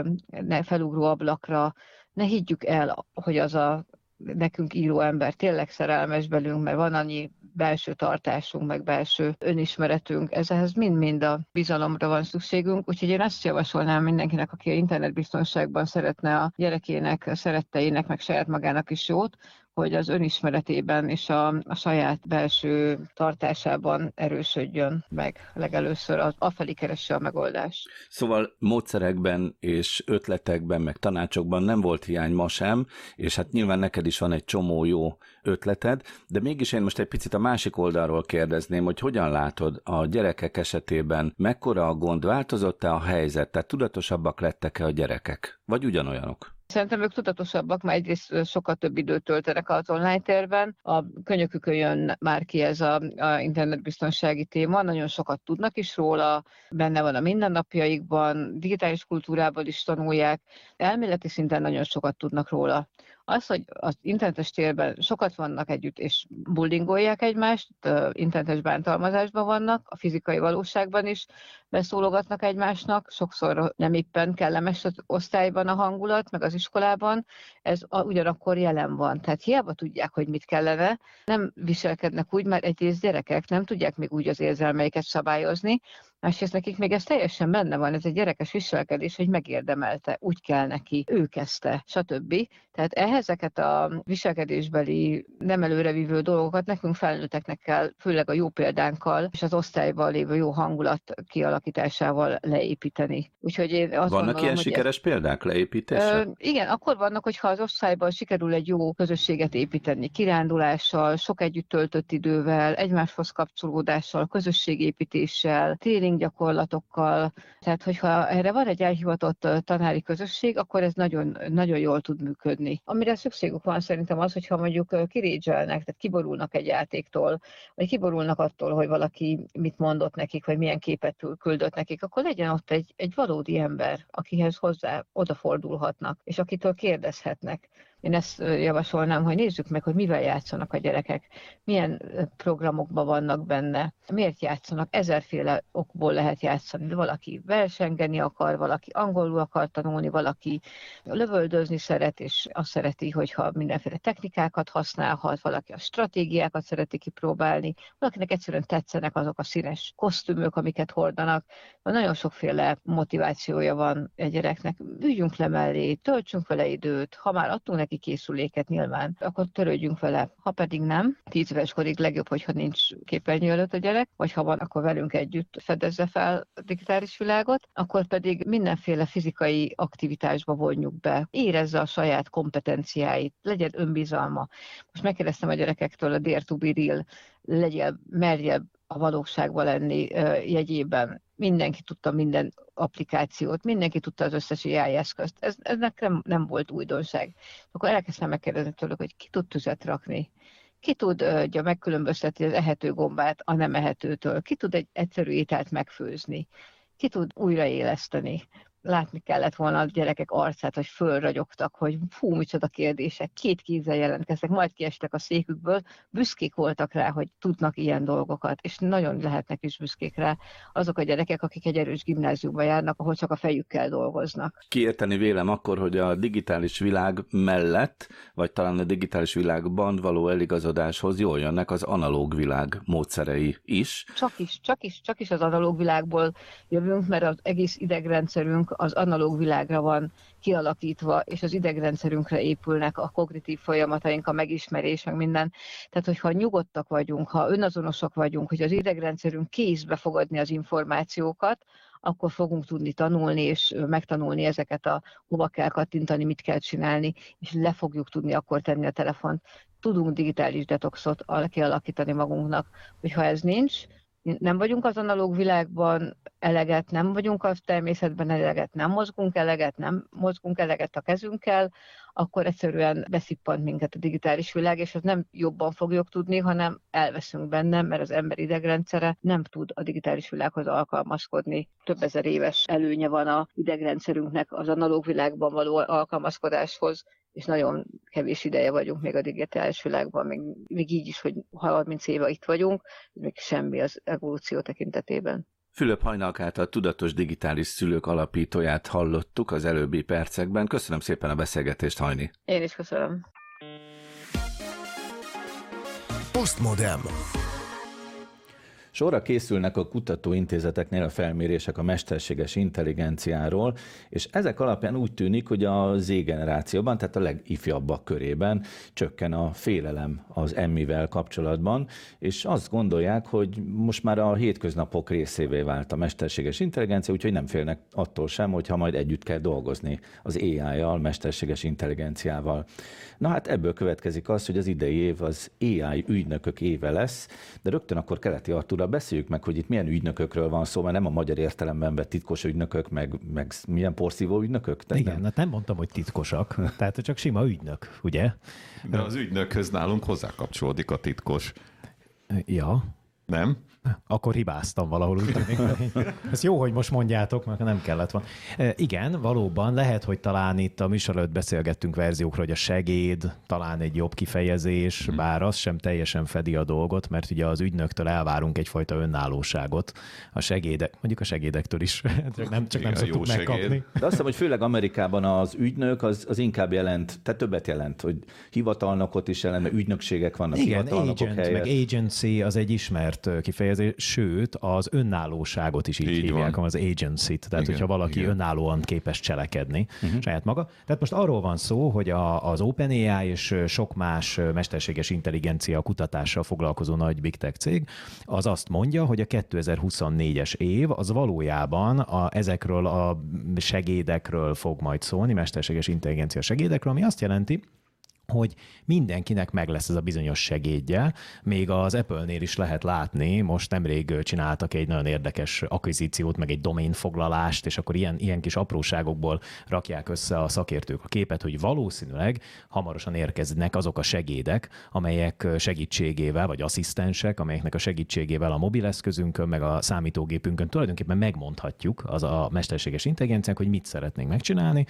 felugró ablakra, ne higgyük el, hogy az a nekünk író ember tényleg szerelmes belünk, mert van annyi belső tartásunk, meg belső önismeretünk, ez mind-mind a bizalomra van szükségünk, úgyhogy én azt javasolnám mindenkinek, aki a internetbiztonságban szeretne a gyerekének, a szeretteinek, meg saját magának is jót, hogy az önismeretében és a, a saját belső tartásában erősödjön meg legelőször, az, afelé keresse a megoldást. Szóval módszerekben és ötletekben, meg tanácsokban nem volt hiány ma sem, és hát nyilván neked is van egy csomó jó ötleted, de mégis én most egy picit a másik oldalról kérdezném, hogy hogyan látod a gyerekek esetében, mekkora a gond, változott-e a helyzet, tehát tudatosabbak lettek-e a gyerekek, vagy ugyanolyanok? Szerintem ők tudatosabbak, mert egyrészt sokkal több időt töltenek az online térben. A könyökükön jön már ki ez a, a internetbiztonsági téma, nagyon sokat tudnak is róla, benne van a mindennapjaikban, digitális kultúrában is tanulják, elméleti szinten nagyon sokat tudnak róla. Az, hogy az internetes térben sokat vannak együtt, és bullyingolják egymást, internetes bántalmazásban vannak, a fizikai valóságban is beszólogatnak egymásnak, sokszor nem éppen kellemes az osztályban a hangulat, meg az iskolában, ez ugyanakkor jelen van. Tehát hiába tudják, hogy mit kellene, nem viselkednek úgy, mert egyrészt gyerekek nem tudják még úgy az érzelmeiket szabályozni, másrészt nekik még ez teljesen benne van, ez egy gyerekes viselkedés, hogy megérdemelte, úgy kell neki, ő kezdte, stb. Tehát ezeket a viselkedésbeli nem előrevívő dolgokat nekünk felnőtteknek kell, főleg a jó példánkkal és az osztályban lévő jó hangulat kialakításával leépíteni. Úgyhogy én azt Vannak gondolom, ilyen sikeres ez... példák leépítése? Ö, igen, akkor vannak, hogyha az osztályban sikerül egy jó közösséget építeni, kirándulással, sok együtt töltött idővel, egymáshoz kapcsolódással, közösségépítéssel, tréning gyakorlatokkal. Tehát, hogyha erre van egy elhivatott tanári közösség, akkor ez nagyon, nagyon jól tud működni. Amire szükségük van szerintem az, hogyha mondjuk kirédzselnek, tehát kiborulnak egy játéktól, vagy kiborulnak attól, hogy valaki mit mondott nekik, vagy milyen képet küldött nekik, akkor legyen ott egy, egy valódi ember, akihez hozzá odafordulhatnak, és akitől kérdezhetnek. Én ezt javasolnám, hogy nézzük meg, hogy mivel játszanak a gyerekek, milyen programokban vannak benne, miért játszanak, ezerféle okból lehet játszani. Valaki versengeni akar, valaki angolul akar tanulni, valaki lövöldözni szeret, és azt szereti, hogyha mindenféle technikákat használhat, valaki a stratégiákat szereti kipróbálni, valakinek egyszerűen tetszenek azok a színes kosztümök, amiket hordanak. Nagyon sokféle motivációja van egy gyereknek. Üljünk le mellé, töltsünk vele időt, ha már adtunk neki készüléket nyilván, akkor törődjünk vele. Ha pedig nem, 10 éves korig legjobb, hogyha nincs képernyő előtt a gyerek, vagy ha van, akkor velünk együtt fedezze fel a digitális világot, akkor pedig mindenféle fizikai aktivitásba vonjuk be. Érezze a saját kompetenciáit, legyen önbizalma. Most megkérdeztem a gyerekektől a Dare to be real, legyél, merje a valóságban lenni jegyében. Mindenki tudta minden applikációt, mindenki tudta az összes AI eszközt. Ez, ez nem, nem volt újdonság. Akkor elkezdtem megkérdezni tőlük, hogy ki tud tüzet rakni, ki tudja megkülönböztetni az ehető gombát a nem ehetőtől, ki tud egy egyszerű ételt megfőzni, ki tud újraéleszteni látni kellett volna a gyerekek arcát, hogy fölragyogtak, hogy fú, micsoda kérdések, két kézzel jelentkeztek, majd kiestek a székükből, büszkék voltak rá, hogy tudnak ilyen dolgokat, és nagyon lehetnek is büszkék rá azok a gyerekek, akik egy erős gimnáziumba járnak, ahol csak a fejükkel dolgoznak. Kiérteni vélem akkor, hogy a digitális világ mellett, vagy talán a digitális világban való eligazodáshoz jól jönnek az analóg világ módszerei is. Csak is, csak is, csak is az analóg világból jövünk, mert az egész idegrendszerünk idegrendszerünk az analóg világra van kialakítva, és az idegrendszerünkre épülnek a kognitív folyamataink, a megismerés, meg minden. Tehát, hogyha nyugodtak vagyunk, ha önazonosak vagyunk, hogy az idegrendszerünk kézbe fogadni az információkat, akkor fogunk tudni tanulni, és megtanulni ezeket a hova kell kattintani, mit kell csinálni, és le fogjuk tudni akkor tenni a telefont. Tudunk digitális detoxot kialakítani magunknak, hogyha ez nincs, nem vagyunk az analóg világban eleget, nem vagyunk a természetben eleget, nem mozgunk eleget, nem mozgunk eleget a kezünkkel, akkor egyszerűen beszippant minket a digitális világ, és az nem jobban fogjuk tudni, hanem elveszünk benne, mert az ember idegrendszere nem tud a digitális világhoz alkalmazkodni. Több ezer éves előnye van a idegrendszerünknek az analóg világban való alkalmazkodáshoz, és nagyon kevés ideje vagyunk még a digitális világban, még, még így is, hogy 30 éve itt vagyunk, még semmi az evolúció tekintetében. Fülöp Hajnalk által tudatos digitális szülők alapítóját hallottuk az előbbi percekben. Köszönöm szépen a beszélgetést, Hajni. Én is köszönöm. Postmodem. Sorra készülnek a kutatóintézeteknél a felmérések a mesterséges intelligenciáról, és ezek alapján úgy tűnik, hogy a Z-generációban, tehát a legifjabbak körében csökken a félelem az emmivel kapcsolatban, és azt gondolják, hogy most már a hétköznapok részévé vált a mesterséges intelligencia, úgyhogy nem félnek attól sem, hogyha majd együtt kell dolgozni az AI-jal, mesterséges intelligenciával. Na hát ebből következik az, hogy az idei év az AI ügynökök éve lesz, de rögtön akkor keleti Artura beszéljük meg, hogy itt milyen ügynökökről van szó, mert nem a magyar értelemben vett titkos ügynökök, meg, meg milyen porszívó ügynökök? Tehát Igen, nem? Hát nem mondtam, hogy titkosak, tehát csak sima ügynök, ugye? De az ügynökhöz nálunk hozzákapcsolódik a titkos. Ja. Nem? Akkor hibáztam valahol, úgy tűnik. Ez jó, hogy most mondjátok, mert nem kellett volna. E, igen, valóban lehet, hogy talán itt a műsor előtt beszélgettünk verziókról, hogy a segéd talán egy jobb kifejezés, hmm. bár az sem teljesen fedi a dolgot, mert ugye az ügynöktől elvárunk egyfajta önállóságot. A segédek, mondjuk a segédektől is, csak nem, csak nem szoktuk megkapni. Segéd. De azt hiszem, hogy főleg Amerikában az ügynök az, az inkább jelent, tehát többet jelent, hogy hivatalnokot is jelent, mert ügynökségek vannak Igen, agent, helyett. meg agency az egy ismert kifejezés, kifejezés, sőt, az önállóságot is így, így hívják, van. az agency-t, tehát igen, hogyha valaki igen. önállóan képes cselekedni uh-huh. saját maga. Tehát most arról van szó, hogy a, az OpenAI és sok más mesterséges intelligencia kutatással foglalkozó nagy big tech cég, az azt mondja, hogy a 2024-es év az valójában a, ezekről a segédekről fog majd szólni, mesterséges intelligencia segédekről, ami azt jelenti, hogy mindenkinek meg lesz ez a bizonyos segédje. Még az Apple-nél is lehet látni, most nemrég csináltak egy nagyon érdekes akvizíciót, meg egy domainfoglalást, és akkor ilyen, ilyen kis apróságokból rakják össze a szakértők a képet, hogy valószínűleg hamarosan érkeznek azok a segédek, amelyek segítségével, vagy asszisztensek, amelyeknek a segítségével a mobileszközünkön, meg a számítógépünkön tulajdonképpen megmondhatjuk az a mesterséges intelligenciánk, hogy mit szeretnénk megcsinálni,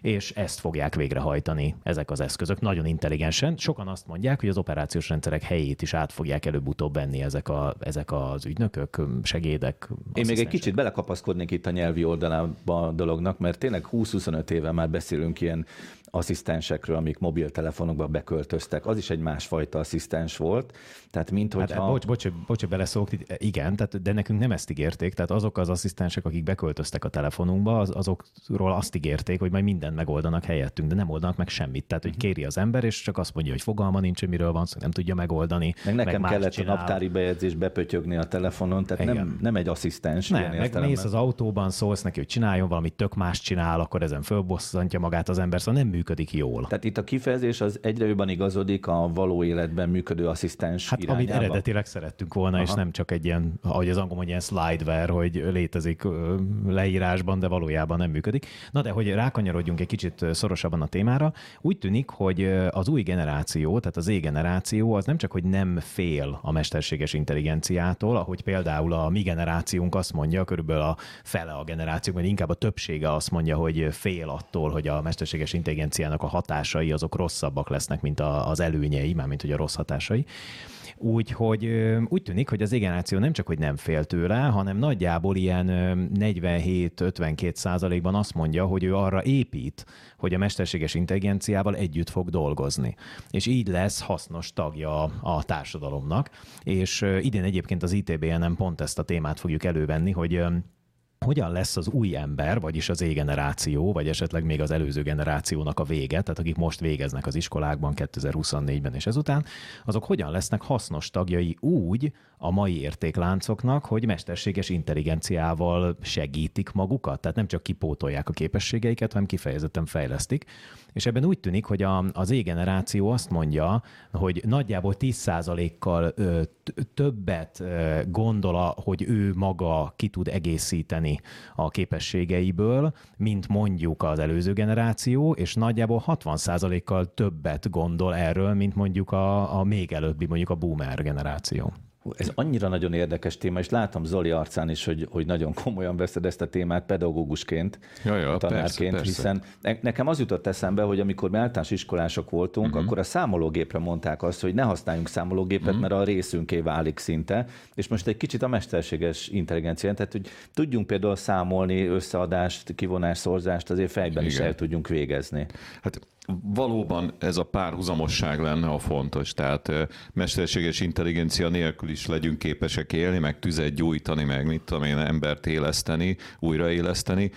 és ezt fogják végrehajtani ezek az eszközök. Nagyon nagyon intelligensen. Sokan azt mondják, hogy az operációs rendszerek helyét is át fogják előbb-utóbb venni ezek, a, ezek az ügynökök, segédek. Én még egy kicsit belekapaszkodnék itt a nyelvi oldalába a dolognak, mert tényleg 20-25 éve már beszélünk ilyen asszisztensekről, amik mobiltelefonokba beköltöztek. Az is egy másfajta asszisztens volt. Tehát mint hát, hogyha... Bocs, bocs, bocs, beleszólok, igen, tehát, de nekünk nem ezt ígérték, tehát azok az asszisztensek, akik beköltöztek a telefonunkba, az, azokról azt ígérték, hogy majd mindent megoldanak helyettünk, de nem oldanak meg semmit. Tehát, hogy mhm. kéri az ember, és csak azt mondja, hogy fogalma nincs, hogy miről van szó, nem tudja megoldani. Meg nekem meg kellett csinál. a naptári bejegyzés bepötyögni a telefonon, tehát nem, nem egy asszisztens. Nem, meg mész az autóban, szólsz neki, hogy csináljon valamit, tök más csinál, akkor ezen fölbosszantja magát az ember, szóval nem működik jól. Tehát itt a kifejezés az egyre jobban igazodik a való életben működő asszisztens Hát irányába. amit eredetileg szerettünk volna, Aha. és nem csak egy ilyen, ahogy az angol mondja, ilyen slideware, hogy létezik leírásban, de valójában nem működik. Na de hogy rákanyarodjunk egy kicsit szorosabban a témára, úgy tűnik, hogy az új generáció, tehát az Z-generáció az nem csak, hogy nem fél a mesterséges intelligenciától, ahogy például a mi generációnk azt mondja, körülbelül a fele a generáció, vagy inkább a többsége azt mondja, hogy fél attól, hogy a mesterséges intelligenciának a hatásai azok rosszabbak lesznek, mint az előnyei, mármint hogy a rossz hatásai. Úgyhogy úgy tűnik, hogy az generáció nem csak, hogy nem fél tőle, hanem nagyjából ilyen 47-52 százalékban azt mondja, hogy ő arra épít, hogy a mesterséges intelligenciával együtt fog dolgozni. És így lesz hasznos tagja a társadalomnak. És idén egyébként az ITBN-en pont ezt a témát fogjuk elővenni, hogy hogyan lesz az új ember, vagyis az E-generáció, vagy esetleg még az előző generációnak a vége, tehát akik most végeznek az iskolákban 2024-ben és ezután, azok hogyan lesznek hasznos tagjai úgy a mai értékláncoknak, hogy mesterséges intelligenciával segítik magukat, tehát nem csak kipótolják a képességeiket, hanem kifejezetten fejlesztik. És ebben úgy tűnik, hogy a, az E-generáció azt mondja, hogy nagyjából 10%-kal többet gondol, hogy ő maga ki tud egészíteni a képességeiből, mint mondjuk az előző generáció, és nagyjából 60%-kal többet gondol erről, mint mondjuk a, a még előbbi, mondjuk a boomer generáció. Ez annyira nagyon érdekes téma, és látom Zoli arcán is, hogy, hogy nagyon komolyan veszed ezt a témát pedagógusként, ja, ja, tanárként, persze, persze. hiszen nekem az jutott eszembe, hogy amikor mi általános iskolások voltunk, uh-huh. akkor a számológépre mondták azt, hogy ne használjunk számológépet, uh-huh. mert a részünké válik szinte, és most egy kicsit a mesterséges intelligencia, tehát hogy tudjunk például számolni, összeadást, kivonás, szorzást, azért fejben Igen. is el tudjunk végezni. Hát valóban ez a párhuzamosság lenne a fontos, tehát mesterséges intelligencia nélkül is legyünk képesek élni, meg tüzet gyújtani, meg mit tudom én, embert éleszteni, újraéleszteni,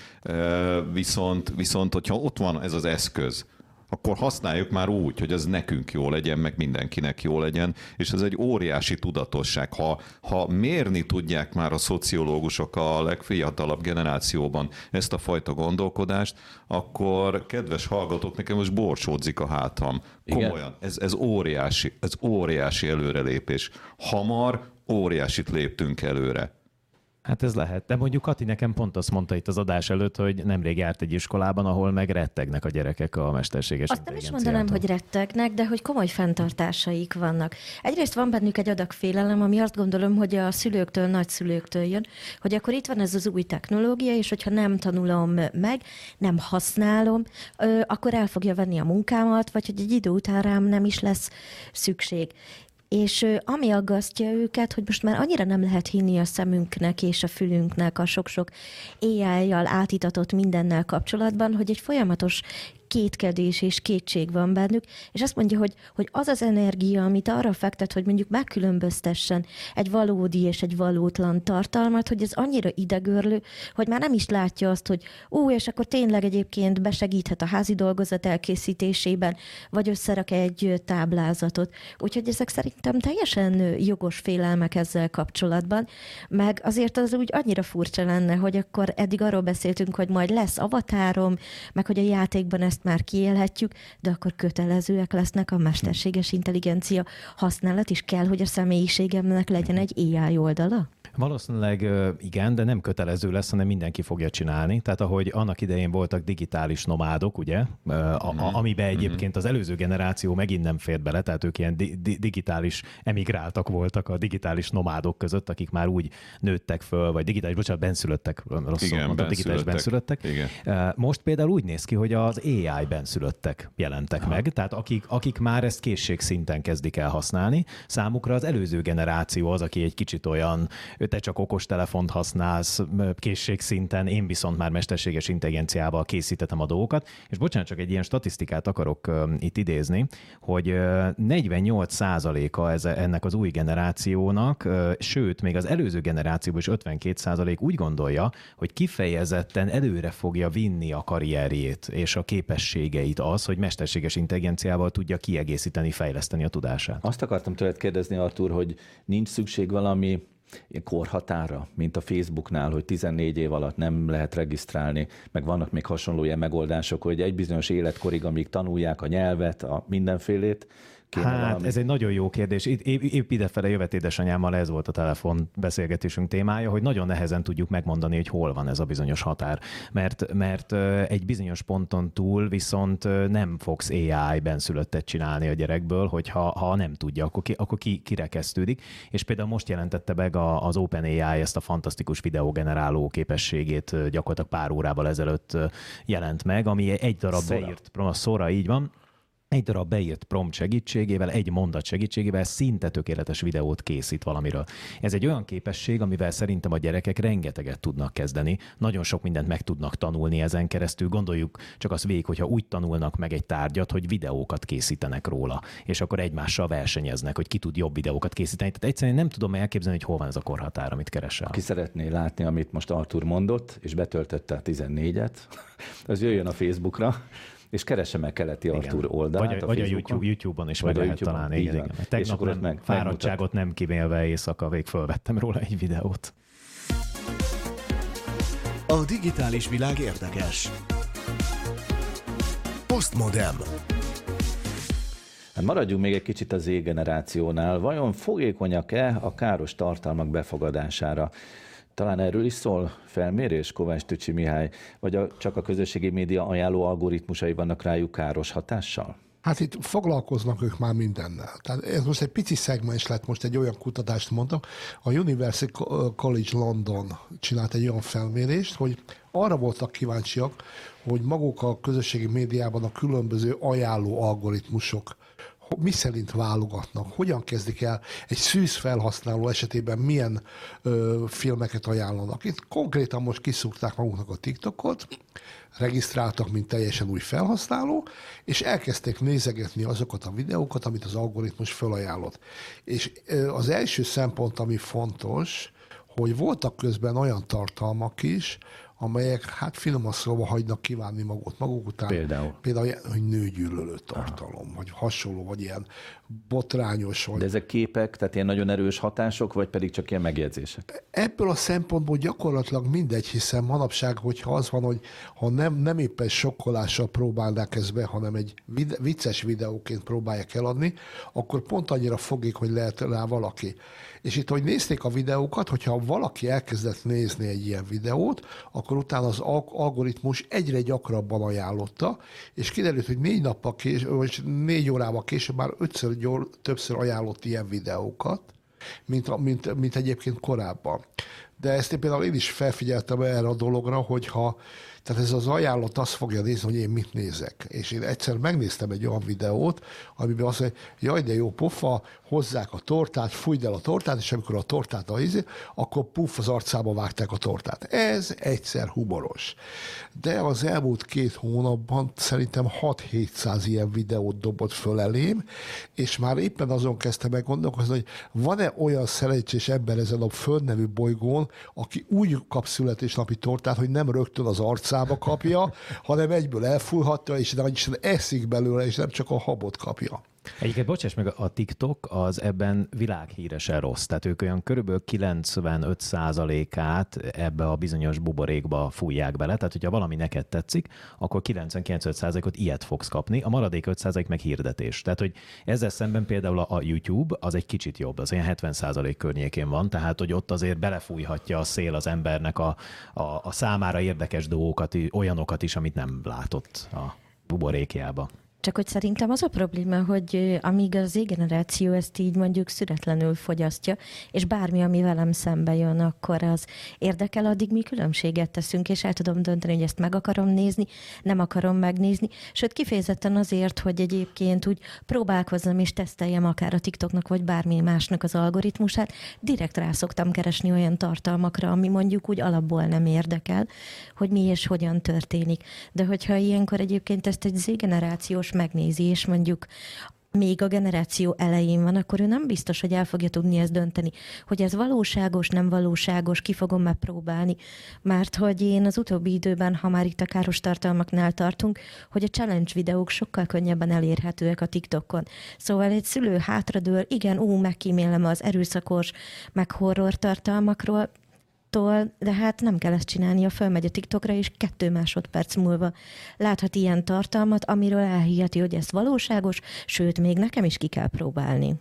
viszont, viszont hogyha ott van ez az eszköz, akkor használjuk már úgy, hogy ez nekünk jó legyen, meg mindenkinek jó legyen, és ez egy óriási tudatosság. Ha, ha mérni tudják már a szociológusok a legfiatalabb generációban ezt a fajta gondolkodást, akkor kedves hallgatók, nekem most borsódzik a hátam. Komolyan, ez, ez óriási, ez óriási előrelépés. Hamar óriásit léptünk előre. Hát ez lehet. De mondjuk Kati nekem pont azt mondta itt az adás előtt, hogy nemrég járt egy iskolában, ahol meg rettegnek a gyerekek a mesterséges Azt nem is mondanám, hogy rettegnek, de hogy komoly fenntartásaik vannak. Egyrészt van bennük egy adag félelem, ami azt gondolom, hogy a szülőktől, nagyszülőktől jön, hogy akkor itt van ez az új technológia, és hogyha nem tanulom meg, nem használom, akkor el fogja venni a munkámat, vagy hogy egy idő után rám nem is lesz szükség. És ami aggasztja őket, hogy most már annyira nem lehet hinni a szemünknek és a fülünknek a sok-sok AI-jal átitatott mindennel kapcsolatban, hogy egy folyamatos kétkedés és kétség van bennük, és azt mondja, hogy, hogy az az energia, amit arra fektet, hogy mondjuk megkülönböztessen egy valódi és egy valótlan tartalmat, hogy ez annyira idegörlő, hogy már nem is látja azt, hogy ó, és akkor tényleg egyébként besegíthet a házi dolgozat elkészítésében, vagy összerak egy táblázatot. Úgyhogy ezek szerintem teljesen jogos félelmek ezzel kapcsolatban, meg azért az úgy annyira furcsa lenne, hogy akkor eddig arról beszéltünk, hogy majd lesz avatárom, meg hogy a játékban ezt már kiélhetjük, de akkor kötelezőek lesznek a mesterséges intelligencia használat, és kell, hogy a személyiségemnek legyen egy AI oldala? Valószínűleg igen, de nem kötelező lesz, hanem mindenki fogja csinálni. Tehát ahogy annak idején voltak digitális nomádok, ugye, a, a, mhm. amiben mhm. egyébként az előző generáció megint nem fért bele, tehát ők ilyen di, di, digitális emigráltak voltak a digitális nomádok között, akik már úgy nőttek föl, vagy digitális, bocsánat, benszülöttek, rosszul igen, mondtam, digitális benszülöttek. Igen. Most például úgy néz ki, hogy az AI benszülöttek jelentek Aha. meg, tehát akik, akik már ezt készségszinten kezdik el használni, számukra az előző generáció az, aki egy kicsit olyan te csak okostelefont használsz készségszinten, én viszont már mesterséges intelligenciával készítettem a dolgokat. És bocsánat, csak egy ilyen statisztikát akarok itt idézni, hogy uh, 48%-a ennek az új generációnak, sőt, még az előző generációban is 52% úgy gondolja, hogy kifejezetten előre fogja vinni a karrierjét és a képességeit az, hogy mesterséges intelligenciával tudja kiegészíteni, fejleszteni a tudását. Azt akartam tőled kérdezni, Artur, hogy nincs szükség valami korhatára, mint a Facebooknál, hogy 14 év alatt nem lehet regisztrálni, meg vannak még hasonló ilyen megoldások, hogy egy bizonyos életkorig, amíg tanulják a nyelvet, a mindenfélét, kéne Hát valami. ez egy nagyon jó kérdés. Épp, épp idefele jövet édesanyámmal ez volt a telefon beszélgetésünk témája, hogy nagyon nehezen tudjuk megmondani, hogy hol van ez a bizonyos határ. Mert, mert egy bizonyos ponton túl viszont nem fogsz AI benszülöttet csinálni a gyerekből, hogyha ha nem tudja, akkor, ki, akkor ki, kirekesztődik. És például most jelentette meg az OpenAI ezt a fantasztikus videógeneráló képességét gyakorlatilag pár órával ezelőtt jelent meg, ami egy darab Szóra. beírt, szóra így van, egy darab beírt prompt segítségével, egy mondat segítségével szinte tökéletes videót készít valamiről. Ez egy olyan képesség, amivel szerintem a gyerekek rengeteget tudnak kezdeni, nagyon sok mindent meg tudnak tanulni ezen keresztül. Gondoljuk csak az végig, hogyha úgy tanulnak meg egy tárgyat, hogy videókat készítenek róla, és akkor egymással versenyeznek, hogy ki tud jobb videókat készíteni. Tehát egyszerűen nem tudom elképzelni, hogy hol van ez a korhatár, amit keresel. Ki szeretné látni, amit most Artur mondott, és betöltötte a 14-et, az jöjjön a Facebookra, és keresse meg Keleti igen. Artur oldalát. Vagy a, a, vagy a YouTube, YouTube-on is vagy meg lehet YouTube-on, találni. Igen, igen. Tegnap és akkor nem, meg, fáradtságot nem kimélve éjszaka vég fölvettem róla egy videót. A digitális világ érdekes. Postmodem. Hát maradjunk még egy kicsit az Z-generációnál. Vajon fogékonyak-e a káros tartalmak befogadására? Talán erről is szól felmérés, Kovács Tücsi Mihály, vagy a, csak a közösségi média ajánló algoritmusai vannak rájuk káros hatással? Hát itt foglalkoznak ők már mindennel. Tehát ez most egy pici szegmens lett, most egy olyan kutatást mondtam. A University College London csinált egy olyan felmérést, hogy arra voltak kíváncsiak, hogy maguk a közösségi médiában a különböző ajánló algoritmusok mi szerint válogatnak, hogyan kezdik el egy szűz felhasználó esetében milyen ö, filmeket ajánlanak. Itt konkrétan most kiszúrták maguknak a TikTokot, regisztráltak, mint teljesen új felhasználó, és elkezdték nézegetni azokat a videókat, amit az algoritmus felajánlott. És ö, az első szempont, ami fontos, hogy voltak közben olyan tartalmak is, amelyek hát finoman szóval hagynak kívánni magot maguk után. Például? Például, hogy nőgyűlölő tartalom, Aha. vagy hasonló, vagy ilyen botrányos. Vagy... De ezek képek, tehát ilyen nagyon erős hatások, vagy pedig csak ilyen megjegyzések? Ebből a szempontból gyakorlatilag mindegy, hiszen manapság, hogyha az van, hogy ha nem, nem éppen sokkolással próbálnák ezt be, hanem egy vid- vicces videóként próbálják eladni, akkor pont annyira fogik, hogy lehet rá valaki. És itt, hogy nézték a videókat, hogyha valaki elkezdett nézni egy ilyen videót, akkor utána az algoritmus egyre gyakrabban ajánlotta, és kiderült, hogy négy nappal később, vagy négy órával később már ötször gyor, többször ajánlott ilyen videókat, mint, mint, mint egyébként korábban. De ezt én például én is felfigyeltem erre a dologra, hogyha tehát ez az ajánlott azt fogja nézni, hogy én mit nézek. És én egyszer megnéztem egy olyan videót, amiben azt mondja, jaj, de jó pofa, hozzák a tortát, fújd el a tortát, és amikor a tortát a izé, akkor puff az arcába vágták a tortát. Ez egyszer humoros. De az elmúlt két hónapban szerintem 6-700 ilyen videót dobott föl elém, és már éppen azon kezdtem meg gondolkozni, hogy van-e olyan szerencsés ember ezen a földnevű bolygón, aki úgy kap születésnapi tortát, hogy nem rögtön az arcába kapja, hanem egyből elfújhatja, és is eszik belőle, és nem csak a habot kapja. Egyébként bocsáss meg, a TikTok az ebben világhíresen rossz. Tehát ők olyan körülbelül 95%-át ebbe a bizonyos buborékba fújják bele. Tehát, hogyha valami neked tetszik, akkor 99%-ot ilyet fogsz kapni, a maradék 5% meg hirdetés. Tehát, hogy ezzel szemben például a YouTube az egy kicsit jobb, az olyan 70% környékén van, tehát, hogy ott azért belefújhatja a szél az embernek a, a, a számára érdekes dolgokat, olyanokat is, amit nem látott a buborékjába. Csak hogy szerintem az a probléma, hogy amíg az Z-generáció ezt így mondjuk szüretlenül fogyasztja, és bármi, ami velem szembe jön, akkor az érdekel, addig mi különbséget teszünk, és el tudom dönteni, hogy ezt meg akarom nézni, nem akarom megnézni. Sőt, kifejezetten azért, hogy egyébként úgy próbálkozzam és teszteljem akár a TikToknak, vagy bármi másnak az algoritmusát, direkt rá szoktam keresni olyan tartalmakra, ami mondjuk úgy alapból nem érdekel, hogy mi és hogyan történik. De hogyha ilyenkor egyébként ezt egy Z-generációs megnézi, és mondjuk még a generáció elején van, akkor ő nem biztos, hogy el fogja tudni ezt dönteni, hogy ez valóságos, nem valóságos, ki fogom megpróbálni. Mert hogy én az utóbbi időben, ha már itt a káros tartalmaknál tartunk, hogy a challenge videók sokkal könnyebben elérhetőek a TikTokon. Szóval egy szülő hátradől, igen, ú, megkímélem az erőszakos, meg horror tartalmakról, tól, de hát nem kell ezt csinálnia, fölmegy a TikTokra, és kettő másodperc múlva láthat ilyen tartalmat, amiről elhiheti, hogy ez valóságos, sőt, még nekem is ki kell próbálni.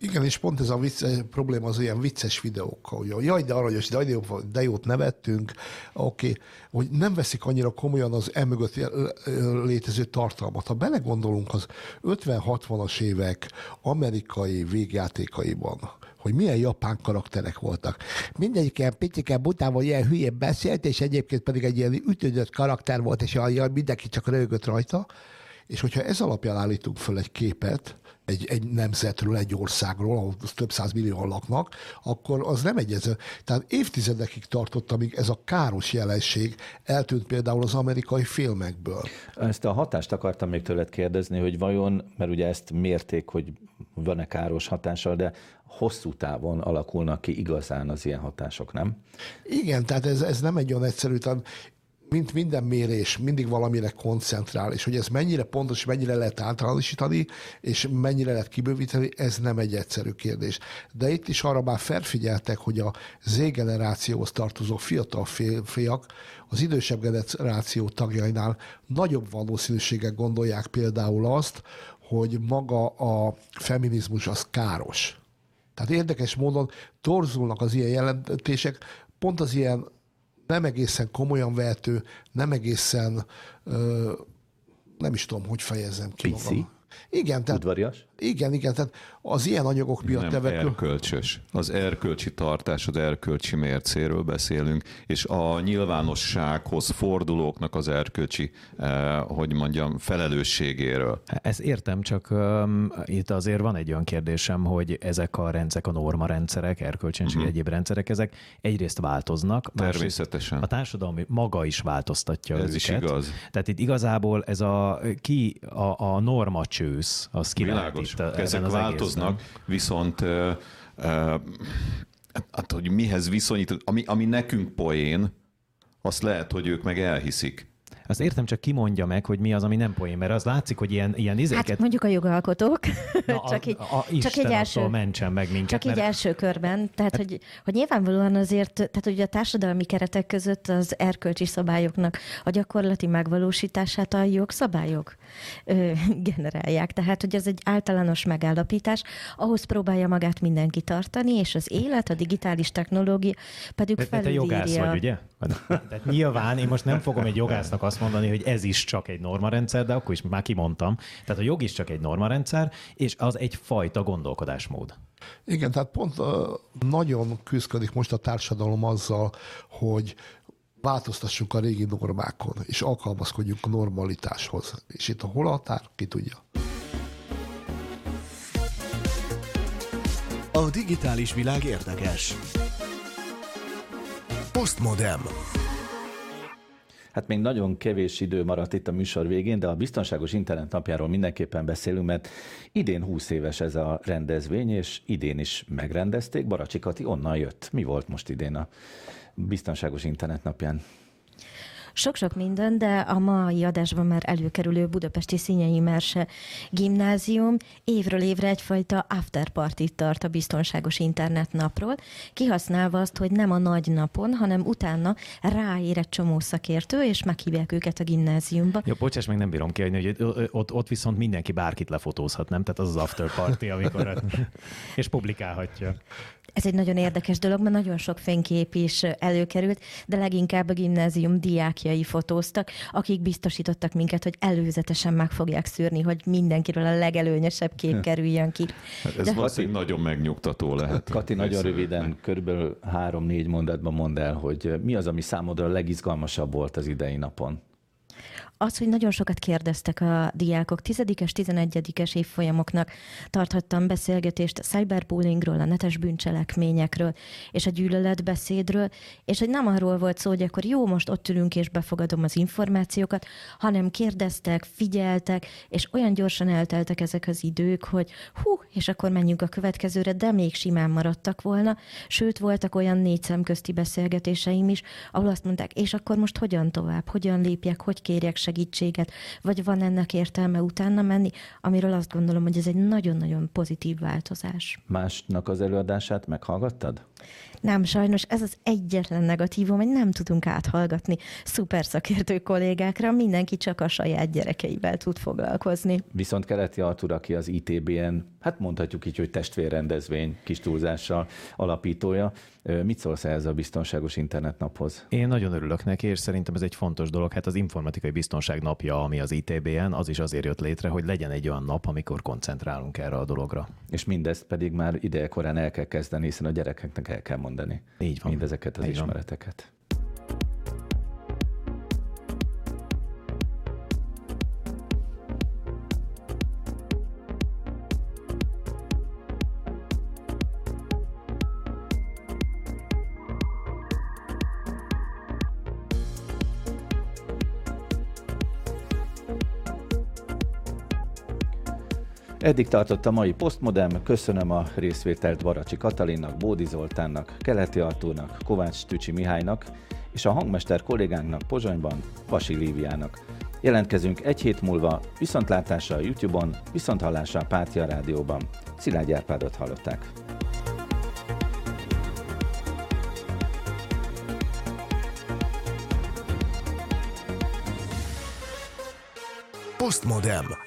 Igen, és pont ez a vicces, probléma az ilyen vicces videókkal, hogy jaj, de aranyos, de, jó, de jót nevettünk, oké, hogy nem veszik annyira komolyan az emögött létező tartalmat. Ha belegondolunk az 50-60-as évek amerikai végjátékaiban, hogy milyen japán karakterek voltak. Mindegyik ilyen picike butával ilyen hülyén beszélt, és egyébként pedig egy ilyen ütődött karakter volt, és mindenki csak rögött rajta. És hogyha ez alapján állítunk föl egy képet, egy, egy nemzetről, egy országról, ahol több száz millióan laknak, akkor az nem egyező. Tehát évtizedekig tartott, amíg ez a káros jelenség eltűnt például az amerikai filmekből. Ezt a hatást akartam még tőled kérdezni, hogy vajon, mert ugye ezt mérték, hogy van-e káros hatással, de hosszú távon alakulnak ki igazán az ilyen hatások, nem? Igen, tehát ez, ez nem egy olyan egyszerű, tehát mint minden mérés, mindig valamire koncentrál, és hogy ez mennyire pontos, mennyire lehet általánosítani, és mennyire lehet kibővíteni, ez nem egy egyszerű kérdés. De itt is arra már felfigyeltek, hogy a Z-generációhoz tartozó fiatal fiak az idősebb generáció tagjainál nagyobb valószínűséggel gondolják például azt, hogy maga a feminizmus az káros. Tehát érdekes módon torzulnak az ilyen jelentések, pont az ilyen nem egészen komolyan vehető, nem egészen, ö, nem is tudom, hogy fejezzem ki Pici. magam. Igen, tehát, Udvarias? Igen, igen, tehát az ilyen anyagok miatt Nem tevekül... erkölcsös. Az erkölcsi tartás, az erkölcsi mércéről beszélünk, és a nyilvánossághoz fordulóknak az erkölcsi, eh, hogy mondjam, felelősségéről. Ezt értem, csak um, itt azért van egy olyan kérdésem, hogy ezek a rendszerek, a norma rendszerek, erkölcsön uh-huh. egyéb rendszerek, ezek egyrészt változnak. Természetesen. A társadalmi maga is változtatja Ez őket. is igaz. Tehát itt igazából ez a ki a, a norma csősz, az ki Világos. Itt a, Ezek változnak, egészben. viszont uh, uh, hát, hogy mihez viszonyít, ami, ami nekünk poén, azt lehet, hogy ők meg elhiszik. Azt értem, csak kimondja meg, hogy mi az, ami nem poén, mert az látszik, hogy ilyen, ilyen izéket... Hát mondjuk a jogalkotók. Na, csak, így, a, a csak egy első, mentsen meg minket. Csak mert... így első körben. Tehát, hát... hogy, hogy nyilvánvalóan azért, tehát hogy a társadalmi keretek között az erkölcsi szabályoknak a gyakorlati megvalósítását a jogszabályok ö, generálják. Tehát, hogy ez egy általános megállapítás, ahhoz próbálja magát mindenki tartani, és az élet, a digitális technológia pedig felülírja. Te jogász vagy, ugye? Tehát nyilván én most nem fogom egy jogásznak azt mondani, hogy ez is csak egy normarendszer, de akkor is már kimondtam. Tehát a jog is csak egy normarendszer, és az egy fajta gondolkodásmód. Igen, tehát pont nagyon küzdik most a társadalom azzal, hogy változtassunk a régi normákon, és alkalmazkodjunk a normalitáshoz. És itt a hol a határ, ki tudja. A digitális világ érdekes. Postmodem. Hát még nagyon kevés idő maradt itt a műsor végén, de a Biztonságos Internet napjáról mindenképpen beszélünk, mert idén 20 éves ez a rendezvény, és idén is megrendezték. Baracsi Kati onnan jött. Mi volt most idén a Biztonságos Internet napján? Sok-sok minden, de a mai adásban már előkerülő Budapesti Színyei Merse gimnázium évről évre egyfajta afterparty tart a biztonságos internetnapról, kihasználva azt, hogy nem a nagy napon, hanem utána ráér egy csomó szakértő, és meghívják őket a gimnáziumba. Jó, bocsáss meg, nem bírom ki, hogy ott, ott viszont mindenki bárkit lefotózhat, nem? Tehát az az afterparty, amikor és publikálhatja. Ez egy nagyon érdekes dolog, mert nagyon sok fénykép is előkerült, de leginkább a gimnázium diákjai fotóztak, akik biztosítottak minket, hogy előzetesen meg fogják szűrni, hogy mindenkiről a legelőnyösebb kép kerüljön ki. Hát ez de... valószínűleg nagyon megnyugtató lehet. Kati, nagyon röviden, körülbelül három-négy mondatban mondd el, hogy mi az, ami számodra a legizgalmasabb volt az idei napon? Az, hogy nagyon sokat kérdeztek a diákok, tizedikes, tizenegyedikes évfolyamoknak. Tarthattam beszélgetést a cyberbullyingról, a netes bűncselekményekről, és a gyűlöletbeszédről, és hogy nem arról volt szó, hogy akkor jó, most ott ülünk és befogadom az információkat, hanem kérdeztek, figyeltek, és olyan gyorsan elteltek ezek az idők, hogy hú, és akkor menjünk a következőre, de még simán maradtak volna. Sőt, voltak olyan négy szemközti beszélgetéseim is, ahol azt mondták, és akkor most hogyan tovább, hogyan lépjek, hogy kérjek segítséget, vagy van ennek értelme utána menni, amiről azt gondolom, hogy ez egy nagyon-nagyon pozitív változás. Másnak az előadását meghallgattad? Nem, sajnos ez az egyetlen negatívum, hogy nem tudunk áthallgatni szuper szakértő kollégákra, mindenki csak a saját gyerekeivel tud foglalkozni. Viszont Keleti Artur, aki az ITBN, hát mondhatjuk így, hogy testvérrendezvény kis túlzással alapítója, Mit szólsz ehhez a biztonságos internetnaphoz? Én nagyon örülök neki, és szerintem ez egy fontos dolog. Hát az informatikai biztonság napja, ami az ITBN, az is azért jött létre, hogy legyen egy olyan nap, amikor koncentrálunk erre a dologra. És mindezt pedig már idejekorán el kell kezdeni, hiszen a gyerekeknek el kell mondani. Így van. Mindezeket az Így ismereteket. Van. Eddig tartott a mai Postmodem, köszönöm a részvételt Baracsi Katalinnak, Bódi Zoltánnak, Keleti Artúrnak, Kovács Tücsi Mihálynak és a hangmester kollégánknak Pozsonyban, Vasi Líviának. Jelentkezünk egy hét múlva, viszontlátásra a YouTube-on, viszonthallásra a Pátia Rádióban. Szilágy Árpádot hallották. Postmodem.